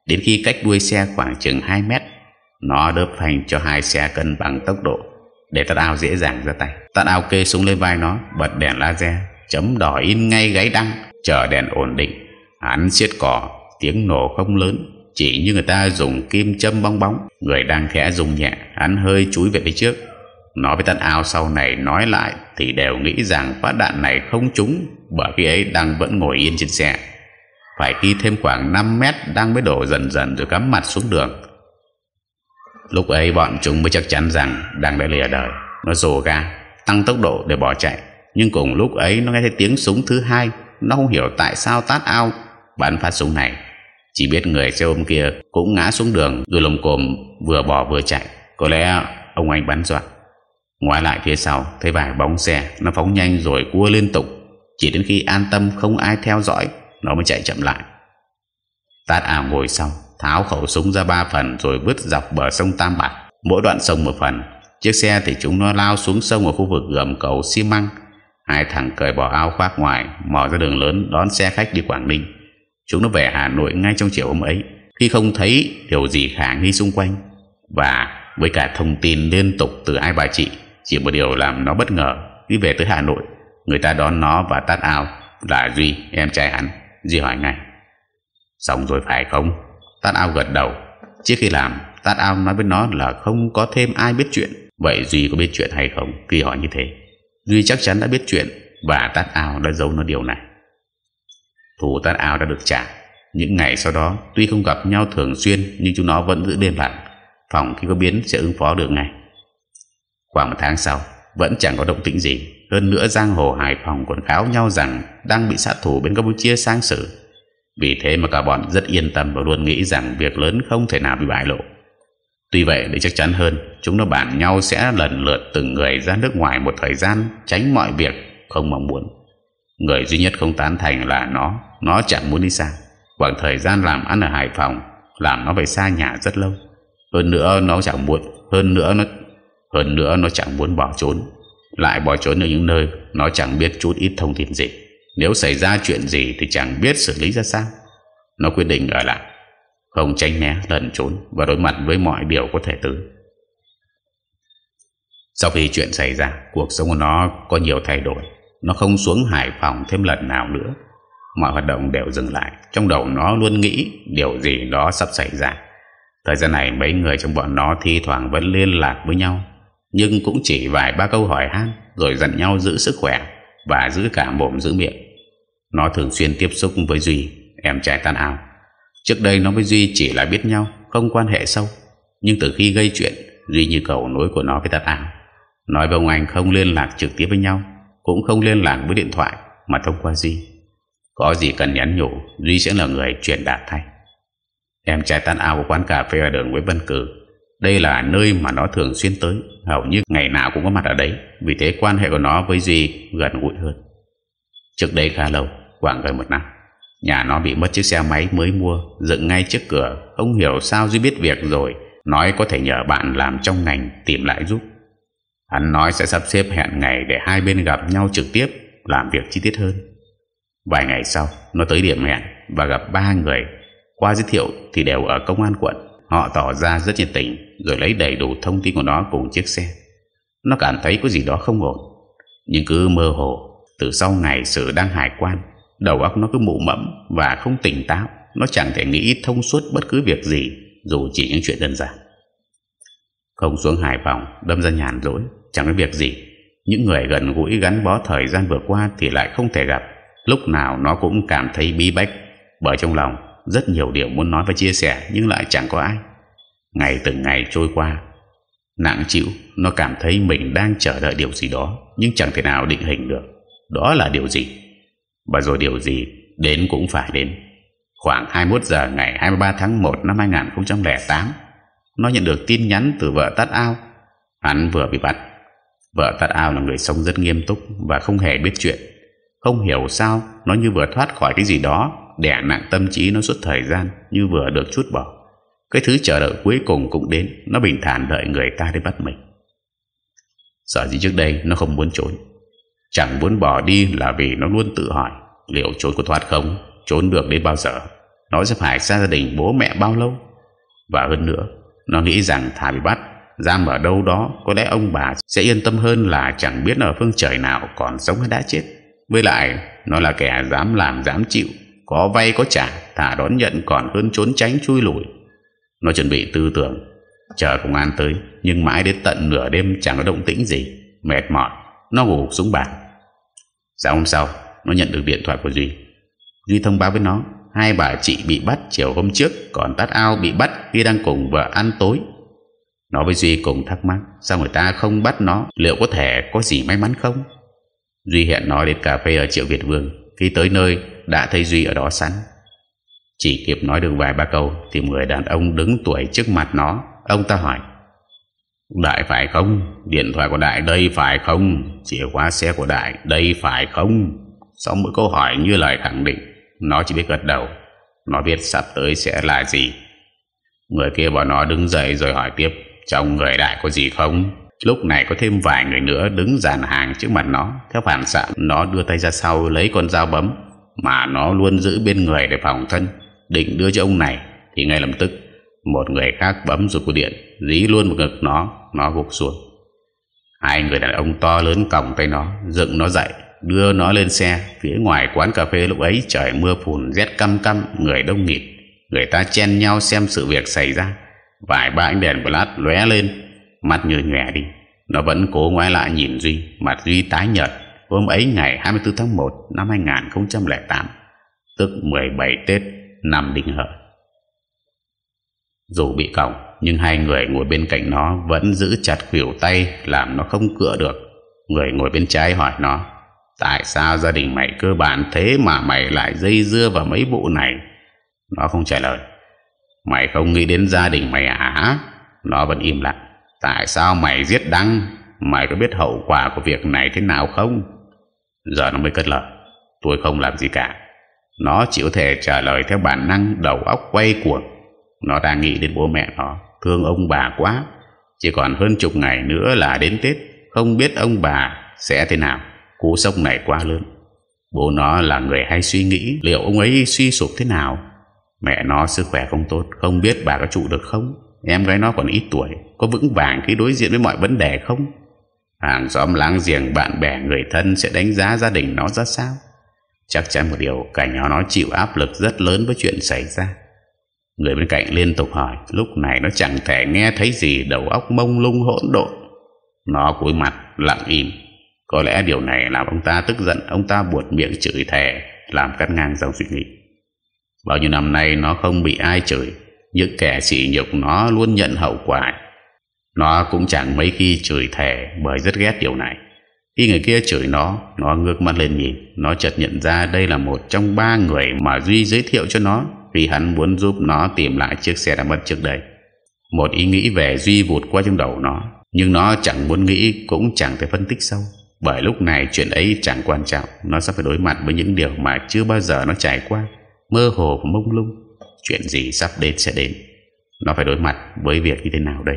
đến khi cách đuôi xe khoảng chừng 2 mét, nó đớp phanh cho hai xe cân bằng tốc độ, để Tạt ao dễ dàng ra tay Tạt ao kê súng lên vai nó, bật đèn laser, chấm đỏ in ngay gáy đăng chờ đèn ổn định. Hắn siết cỏ tiếng nổ không lớn, chỉ như người ta dùng kim châm bong bóng. Người đang khẽ dùng nhẹ, hắn hơi chúi về phía trước. Nói với tân ao sau này nói lại thì đều nghĩ rằng phát đạn này không trúng bởi khi ấy đang vẫn ngồi yên trên xe. Phải đi thêm khoảng 5 mét đang mới đổ dần dần rồi cắm mặt xuống đường. Lúc ấy bọn chúng mới chắc chắn rằng đang đã lìa đời. Nó rồ ga, tăng tốc độ để bỏ chạy. Nhưng cùng lúc ấy nó nghe thấy tiếng súng thứ hai nó không hiểu tại sao tát ao. Bắn phát súng này. Chỉ biết người xe ôm kia cũng ngã xuống đường rồi lồng cồm vừa bỏ vừa chạy. Có lẽ ông anh bắn dọa. Ngoài lại phía sau, thấy vài bóng xe nó phóng nhanh rồi cua liên tục. Chỉ đến khi an tâm không ai theo dõi, nó mới chạy chậm lại. Tát ao ngồi sau, tháo khẩu súng ra ba phần rồi vứt dọc bờ sông Tam Bạc mỗi đoạn sông một phần, chiếc xe thì chúng nó lao xuống sông ở khu vực gầm cầu xi măng hai thằng cởi bỏ áo khoác ngoài, mò ra đường lớn đón xe khách đi Quảng Ninh. Chúng nó về Hà Nội ngay trong chiều hôm ấy. Khi không thấy điều gì khả nghi xung quanh, và với cả thông tin liên tục từ ai bà chị, chỉ một điều làm nó bất ngờ, khi về tới Hà Nội, người ta đón nó và tát ao là Duy, em trai hắn. Duy hỏi ngay, xong rồi phải không? Tát ao gật đầu. Trước khi làm Tát ao nói với nó là không có thêm ai biết chuyện. Vậy Duy có biết chuyện hay không Khi hỏi như thế? Duy chắc chắn đã biết chuyện Và Tát ao đã giấu nó điều này. Thủ Tát ao đã được trả. Những ngày sau đó, Tuy không gặp nhau thường xuyên, Nhưng chúng nó vẫn giữ đêm lặng Phòng khi có biến sẽ ứng phó được ngay. Khoảng một tháng sau, Vẫn chẳng có động tĩnh gì. Hơn nữa, Giang Hồ Hải Phòng còn cáo nhau rằng Đang bị sát thủ bên Campuchia sang xử. Vì thế mà cả bọn rất yên tâm và luôn nghĩ rằng việc lớn không thể nào bị bại lộ. Tuy vậy để chắc chắn hơn, chúng nó bàn nhau sẽ lần lượt từng người ra nước ngoài một thời gian tránh mọi việc không mong muốn. Người duy nhất không tán thành là nó, nó chẳng muốn đi xa. Khoảng thời gian làm ăn ở Hải Phòng làm nó phải xa nhà rất lâu. Hơn nữa nó chẳng muốn, hơn nữa nó hơn nữa nó chẳng muốn bỏ trốn. Lại bỏ trốn ở những nơi nó chẳng biết chút ít thông tin gì. Nếu xảy ra chuyện gì thì chẳng biết xử lý ra sao Nó quyết định ở lại không tránh né, lẩn trốn Và đối mặt với mọi điều có thể tới. Sau khi chuyện xảy ra, Cuộc sống của nó có nhiều thay đổi. Nó không xuống Hải Phòng thêm lần nào nữa. Mọi hoạt động đều dừng lại. Trong đầu nó luôn nghĩ Điều gì đó sắp xảy ra. Thời gian này, mấy người trong bọn nó Thi thoảng vẫn liên lạc với nhau. Nhưng cũng chỉ vài ba câu hỏi han, Rồi dặn nhau giữ sức khỏe Và giữ cả mồm giữ miệng. Nó thường xuyên tiếp xúc với Duy, Em trai tan ao. Trước đây nó với Duy chỉ là biết nhau, Không quan hệ sâu. Nhưng từ khi gây chuyện, Duy như cầu nối của nó với tan ao Nói với ông anh không liên lạc trực tiếp với nhau, Cũng không liên lạc với điện thoại, Mà thông qua Duy. Có gì cần nhắn nhủ, Duy sẽ là người truyền đạt thay. Em trai tan ao của quán cà phê ở đường Nguyễn Văn Cử, Đây là nơi mà nó thường xuyên tới, Hầu như ngày nào cũng có mặt ở đấy, Vì thế quan hệ của nó với Duy gần gũi hơn. Trước đây khá lâu, khoảng gần một năm. Nhà nó bị mất chiếc xe máy mới mua, Dựng ngay trước cửa. Ông hiểu sao Duy biết việc rồi. Nói có thể nhờ bạn làm trong ngành, tìm lại giúp. Hắn nói sẽ sắp xếp hẹn ngày Để hai bên gặp nhau trực tiếp, Làm việc chi tiết hơn. Vài ngày sau, Nó tới điểm hẹn Và gặp ba người. Qua giới thiệu thì đều ở công an quận. Họ tỏ ra rất nhiệt tình, Rồi lấy đầy đủ thông tin của nó cùng chiếc xe. Nó cảm thấy có gì đó không ổn. Nhưng cứ mơ hồ, Từ sau ngày sự đang hải quan Đầu óc nó cứ mụ mẫm Và không tỉnh táo. Nó chẳng thể nghĩ thông suốt bất cứ việc gì, Dù chỉ những chuyện đơn giản. Không xuống Hải Phòng Đâm ra nhàn rỗi, Chẳng có việc gì. Những người gần gũi gắn bó thời gian vừa qua Thì lại không thể gặp. Lúc nào nó cũng cảm thấy bí bách, Bởi trong lòng rất nhiều điều muốn nói và chia sẻ Nhưng lại chẳng có ai. Ngày từng ngày trôi qua, Nặng chịu, Nó cảm thấy mình đang chờ đợi điều gì đó, Nhưng chẳng thể nào định hình được. Đó là điều gì? Và rồi điều gì đến cũng phải đến. Khoảng 21 giờ ngày 23 tháng 1 năm 2008 Nó nhận được tin nhắn từ vợ Tát Ao. Hắn vừa bị bắt. Vợ Tát Ao là người sống rất nghiêm túc Và không hề biết chuyện. Không hiểu sao Nó như vừa thoát khỏi cái gì đó Đẻ nặng tâm trí nó suốt thời gian Như vừa được chút bỏ. Cái thứ chờ đợi cuối cùng cũng đến, Nó bình thản đợi người ta đi bắt mình. Sợ gì trước đây nó không muốn trốn. Chẳng muốn bỏ đi là vì nó luôn tự hỏi, Liệu trốn có thoát không? Trốn được đến bao giờ? Nó sẽ phải xa gia đình bố mẹ bao lâu? Và hơn nữa, Nó nghĩ rằng thà bị bắt, Giam ở đâu đó, Có lẽ ông bà sẽ yên tâm hơn là Chẳng biết ở phương trời nào còn sống hay đã chết. Với lại, Nó là kẻ dám làm, dám chịu, Có vay, có trả Thả đón nhận còn hơn trốn tránh chui lùi Nó chuẩn bị tư tưởng, Chờ công an tới, Nhưng mãi đến tận nửa đêm chẳng có động tĩnh gì. Mệt mỏi, Nó ngủ xuống bàn. Sáng hôm sau, Nó nhận được điện thoại của Duy. Duy thông báo với nó, Hai bà chị bị bắt chiều hôm trước, Còn Tát Ao bị bắt khi đang cùng vợ ăn tối. Nó với Duy cùng thắc mắc, Sao người ta không bắt nó? Liệu có thể có gì may mắn không? Duy hẹn nó đến cà phê ở Triệu Việt Vương. Khi tới nơi, đã thấy Duy ở đó sẵn. Chỉ kịp nói được vài ba câu, Thì người đàn ông đứng tuổi trước mặt nó. Ông ta hỏi Đại phải không? Điện thoại của Đại đây phải không? Chìa khóa xe của Đại đây phải không? Sau mỗi câu hỏi như lời khẳng định, Nó chỉ biết gật đầu. Nó biết sắp tới sẽ là gì. Người kia bảo nó đứng dậy rồi hỏi tiếp Trong người Đại có gì không? Lúc này có thêm vài người nữa đứng dàn hàng trước mặt nó. Theo phản xạ, Nó đưa tay ra sau lấy con dao bấm, Mà nó luôn giữ bên người để phòng thân. Định đưa cho ông này, Thì ngay lập tức, Một người khác bấm rụt của điện, Dí luôn một ngực nó. Nó gục xuống. Hai người đàn ông to lớn còng tay nó, Dựng nó dậy, Đưa nó lên xe. Phía ngoài quán cà phê lúc ấy trời mưa phùn rét căm căm, Người đông nghịt. Người ta chen nhau xem sự việc xảy ra. Vài ba ánh đèn flash lóe lên, Mặt như nhòe đi. Nó vẫn cố ngoái lại nhìn Duy, Mặt Duy tái nhợt. Hôm ấy ngày 24 tháng 1 năm 2008 Tức 17 Tết năm Đinh Hợi. Dù bị còng nhưng hai người ngồi bên cạnh nó Vẫn giữ chặt khuỷu tay, Làm nó không cựa được. Người ngồi bên trái hỏi nó, Tại sao gia đình mày cơ bản thế Mà mày lại dây dưa vào mấy vụ này? Nó không trả lời. Mày không nghĩ đến gia đình mày à? Nó vẫn im lặng. Tại sao mày giết Đăng? Mày có biết hậu quả của việc này thế nào không? Giờ nó mới cất lời. Tôi không làm gì cả. Nó chỉ có thể trả lời theo bản năng Đầu óc quay cuồng. Nó đang nghĩ đến bố mẹ nó. Thương ông bà quá. Chỉ còn hơn chục ngày nữa là đến Tết, Không biết ông bà sẽ thế nào. Cú sốc này quá lớn. Bố nó là người hay suy nghĩ Liệu ông ấy suy sụp thế nào. Mẹ nó sức khỏe không tốt, Không biết bà có trụ được không. Em gái nó còn ít tuổi, Có vững vàng khi đối diện với mọi vấn đề không? Hàng xóm láng giềng, bạn bè, người thân Sẽ đánh giá gia đình nó ra sao? Chắc chắn một điều, Cả nhỏ nó chịu áp lực rất lớn với chuyện xảy ra. Người bên cạnh liên tục hỏi, Lúc này nó chẳng thể nghe thấy gì, Đầu óc mông lung hỗn độn. Nó cúi mặt, lặng im. Có lẽ điều này làm ông ta tức giận, Ông ta buột miệng chửi thề, Làm cắt ngang dòng suy nghĩ. Bao nhiêu năm nay nó không bị ai chửi, những kẻ sỉ nhục nó luôn nhận hậu quả. Nó cũng chẳng mấy khi chửi thề Bởi rất ghét điều này. Khi người kia chửi nó Nó ngước mắt lên nhìn, Nó chợt nhận ra đây là một trong ba người Mà Duy giới thiệu cho nó. Vì hắn muốn giúp nó tìm lại chiếc xe đã mất trước đây. Một ý nghĩ về Duy vụt qua trong đầu nó Nhưng nó chẳng muốn nghĩ Cũng chẳng thể phân tích sâu. Bởi lúc này chuyện ấy chẳng quan trọng Nó sắp phải đối mặt với những điều mà chưa bao giờ nó trải qua. Mơ hồ và mông lung Chuyện gì sắp đến sẽ đến. Nó phải đối mặt với việc như thế nào đây?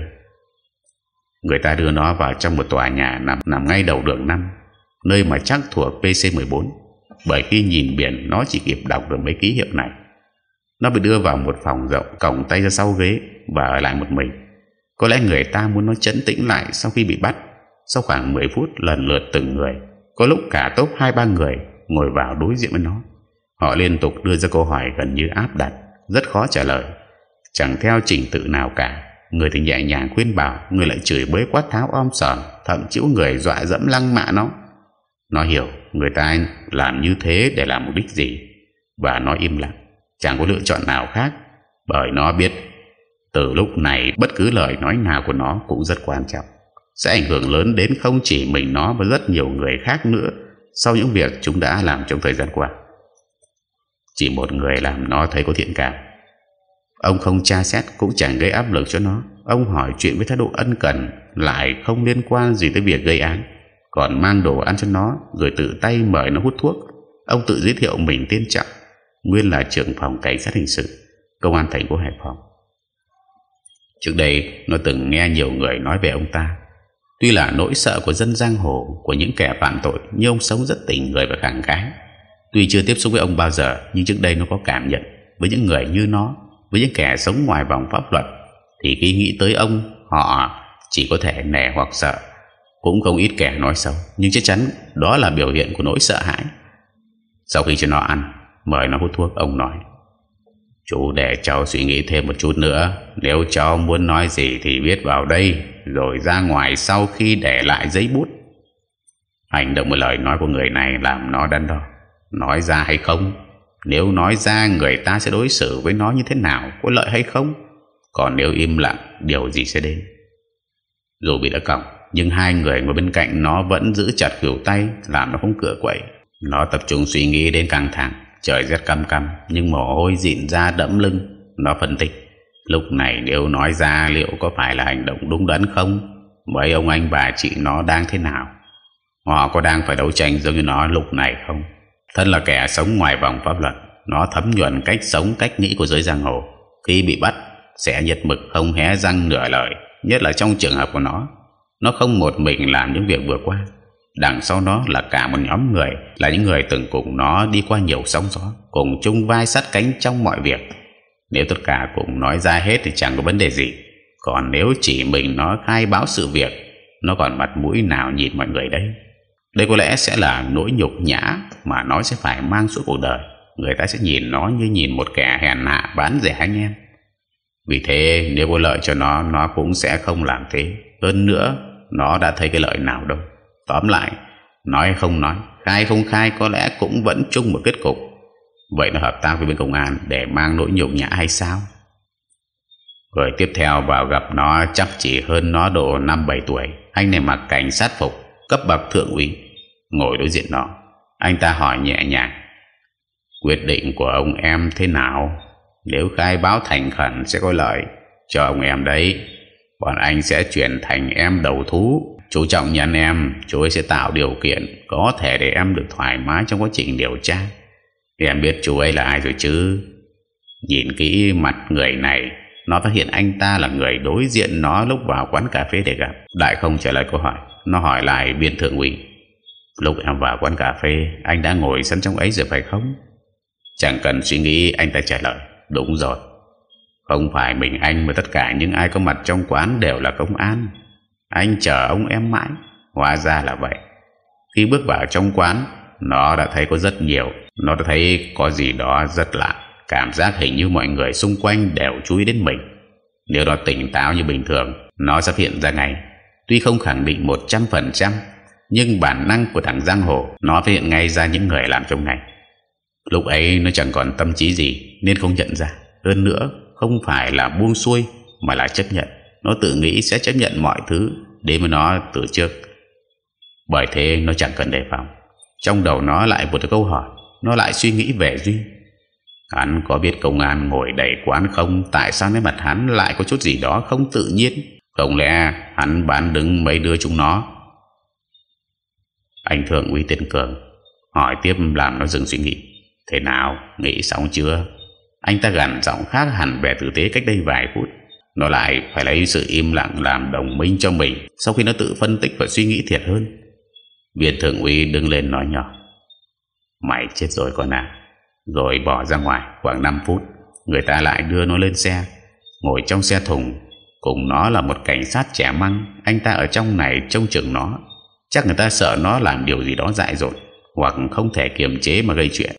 Người ta đưa nó vào trong một tòa nhà nằm, nằm ngay đầu đường 5 Nơi mà chắc thuộc PC14 Bởi khi nhìn biển Nó chỉ kịp đọc được mấy ký hiệu này. Nó bị đưa vào một phòng rộng, Cổng tay ra sau ghế Và ở lại một mình. Có lẽ người ta muốn nó chấn tĩnh lại Sau khi bị bắt. Sau khoảng 10 phút, lần lượt từng người. Có lúc cả tốp hai, ba người Ngồi vào đối diện với nó. Họ liên tục đưa ra câu hỏi gần như áp đặt, rất khó trả lời. Chẳng theo trình tự nào cả. Người thì nhẹ nhàng khuyên bảo, người lại chửi bới quát tháo om sòm, thậm chí người dọa dẫm lăng mạ nó. Nó hiểu người ta làm như thế để làm mục đích gì, và nó im lặng chẳng có lựa chọn nào khác, bởi nó biết từ lúc này bất cứ lời nói nào của nó cũng rất quan trọng. Sẽ ảnh hưởng lớn đến không chỉ mình nó và rất nhiều người khác nữa sau những việc chúng đã làm trong thời gian qua. Chỉ một người làm nó thấy có thiện cảm. Ông không tra xét cũng chẳng gây áp lực cho nó. Ông hỏi chuyện với thái độ ân cần, Lại không liên quan gì tới việc gây án. Còn mang đồ ăn cho nó, Rồi tự tay mời nó hút thuốc. Ông tự giới thiệu mình tiên Trọng. Nguyên là trưởng phòng cảnh sát hình sự, Công an thành phố Hải Phòng. Trước đây, nó từng nghe nhiều người nói về ông ta. Tuy là nỗi sợ của dân giang hồ, Của những kẻ phạm tội, Nhưng ông sống rất tình người và khẳng khái. Tuy chưa tiếp xúc với ông bao giờ, Nhưng trước đây nó có cảm nhận Với những người như nó, Với những kẻ sống ngoài vòng pháp luật, Thì khi nghĩ tới ông, Họ chỉ có thể nể hoặc sợ. Cũng không ít kẻ nói xấu, Nhưng chắc chắn đó là biểu hiện của nỗi sợ hãi. Sau khi cho nó ăn Mời nó hút thuốc, ông nói. Chú để cháu suy nghĩ thêm một chút nữa. Nếu cháu muốn nói gì thì viết vào đây, Rồi ra ngoài sau khi để lại giấy bút. Hành động một lời nói của người này làm nó đắn đo. Nói ra hay không? Nếu nói ra, người ta sẽ đối xử với nó như thế nào? Có lợi hay không? Còn nếu im lặng, Điều gì sẽ đến? Dù bị đã còng, Nhưng hai người ngồi bên cạnh nó vẫn giữ chặt khỉu tay, Làm nó không cửa quậy. Nó tập trung suy nghĩ đến căng thẳng. Trời rất căm căm, Nhưng mồ hôi dịn ra đẫm lưng. Nó phân tích, Lúc này nếu nói ra liệu có phải là hành động đúng đắn không? Mấy ông anh bà chị nó đang thế nào? Họ có đang phải đấu tranh giống như nó lúc này không? Thân là kẻ sống ngoài vòng pháp luật, Nó thấm nhuận cách sống cách nghĩ của giới giang hồ. Khi bị bắt, Sẽ nhật mực không hé răng nửa lời, Nhất là trong trường hợp của nó. Nó không một mình làm những việc vừa qua. Đằng sau nó là cả một nhóm người, Là những người từng cùng nó đi qua nhiều sóng gió, Cùng chung vai sát cánh trong mọi việc. Nếu tất cả cùng nói ra hết Thì chẳng có vấn đề gì. Còn nếu chỉ mình nó khai báo sự việc, Nó còn mặt mũi nào nhìn mọi người đấy? Đây có lẽ sẽ là nỗi nhục nhã Mà nó sẽ phải mang suốt cuộc đời. Người ta sẽ nhìn nó như nhìn một kẻ hèn hạ bán rẻ anh em. Vì thế, nếu có lợi cho nó Nó cũng sẽ không làm thế. Hơn nữa, Nó đã thấy cái lợi nào đâu. Tóm lại, Nói không nói, Khai không khai có lẽ cũng vẫn chung một kết cục. Vậy nó hợp tác với bên công an Để mang nỗi nhục nhã hay sao? Người tiếp theo vào gặp nó Chắc chỉ hơn nó độ 5-7 tuổi. Anh này mặc cảnh sát phục, Cấp bậc thượng úy. Ngồi đối diện nó, Anh ta hỏi nhẹ nhàng. Quyết định của ông em thế nào? Nếu khai báo thành khẩn sẽ có lợi Cho ông em đấy. Còn anh sẽ chuyển thành em đầu thú. Chú trọng nhận em, Chú ấy sẽ tạo điều kiện Có thể để em được thoải mái trong quá trình điều tra. Em biết chú ấy là ai rồi chứ? Nhìn kỹ mặt người này, Nó phát hiện anh ta là người đối diện nó lúc vào quán cà phê để gặp. Đại không trả lời câu hỏi, Nó hỏi lại viên thượng ủy Lúc em vào quán cà phê, Anh đã ngồi sẵn trong ấy rồi phải không? Chẳng cần suy nghĩ, anh ta trả lời, Đúng rồi. Không phải mình anh mà tất cả những ai có mặt trong quán đều là công an anh chờ ông em mãi. Hóa ra là vậy. Khi bước vào trong quán, Nó đã thấy có rất nhiều. Nó đã thấy có gì đó rất lạ. Cảm giác hình như mọi người xung quanh đều chú ý đến mình. Nếu nó tỉnh táo như bình thường, Nó sẽ hiện ra ngay. Tuy không khẳng định 100% Nhưng bản năng của thằng Giang Hồ, Nó phát hiện ngay ra những người làm trong này Lúc ấy nó chẳng còn tâm trí gì, Nên không nhận ra. Hơn nữa, không phải là buông xuôi, Mà là chấp nhận. Nó tự nghĩ sẽ chấp nhận mọi thứ đến với nó từ trước. Bởi thế nó chẳng cần đề phòng. Trong đầu nó lại một câu hỏi. Nó lại suy nghĩ về duy. Hắn có biết công an ngồi đầy quán không? Tại sao nét mặt hắn lại có chút gì đó không tự nhiên? Không lẽ hắn bán đứng mấy đứa chúng nó? Anh thượng uy tên cường hỏi tiếp làm nó dừng suy nghĩ. Thế nào? Nghĩ xong chưa? Anh ta gằn giọng khác hẳn về tử tế cách đây vài phút nó lại phải lấy sự im lặng làm đồng minh cho mình Sau khi nó tự phân tích và suy nghĩ thiệt hơn. Viên thượng úy đứng lên nói nhỏ. Mày chết rồi con à Rồi bỏ ra ngoài khoảng 5 phút, Người ta lại đưa nó lên xe. Ngồi trong xe thùng, Cùng nó là một cảnh sát trẻ măng. Anh ta ở trong này trông chừng nó. Chắc người ta sợ nó làm điều gì đó dại dột, Hoặc không thể kiềm chế mà gây chuyện.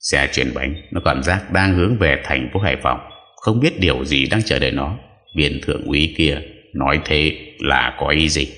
Xe chuyển bánh, Nó cảm giác đang hướng về thành phố Hải Phòng không biết điều gì đang chờ đợi nó. Viên thượng úy kia Nói thế là có ý gì?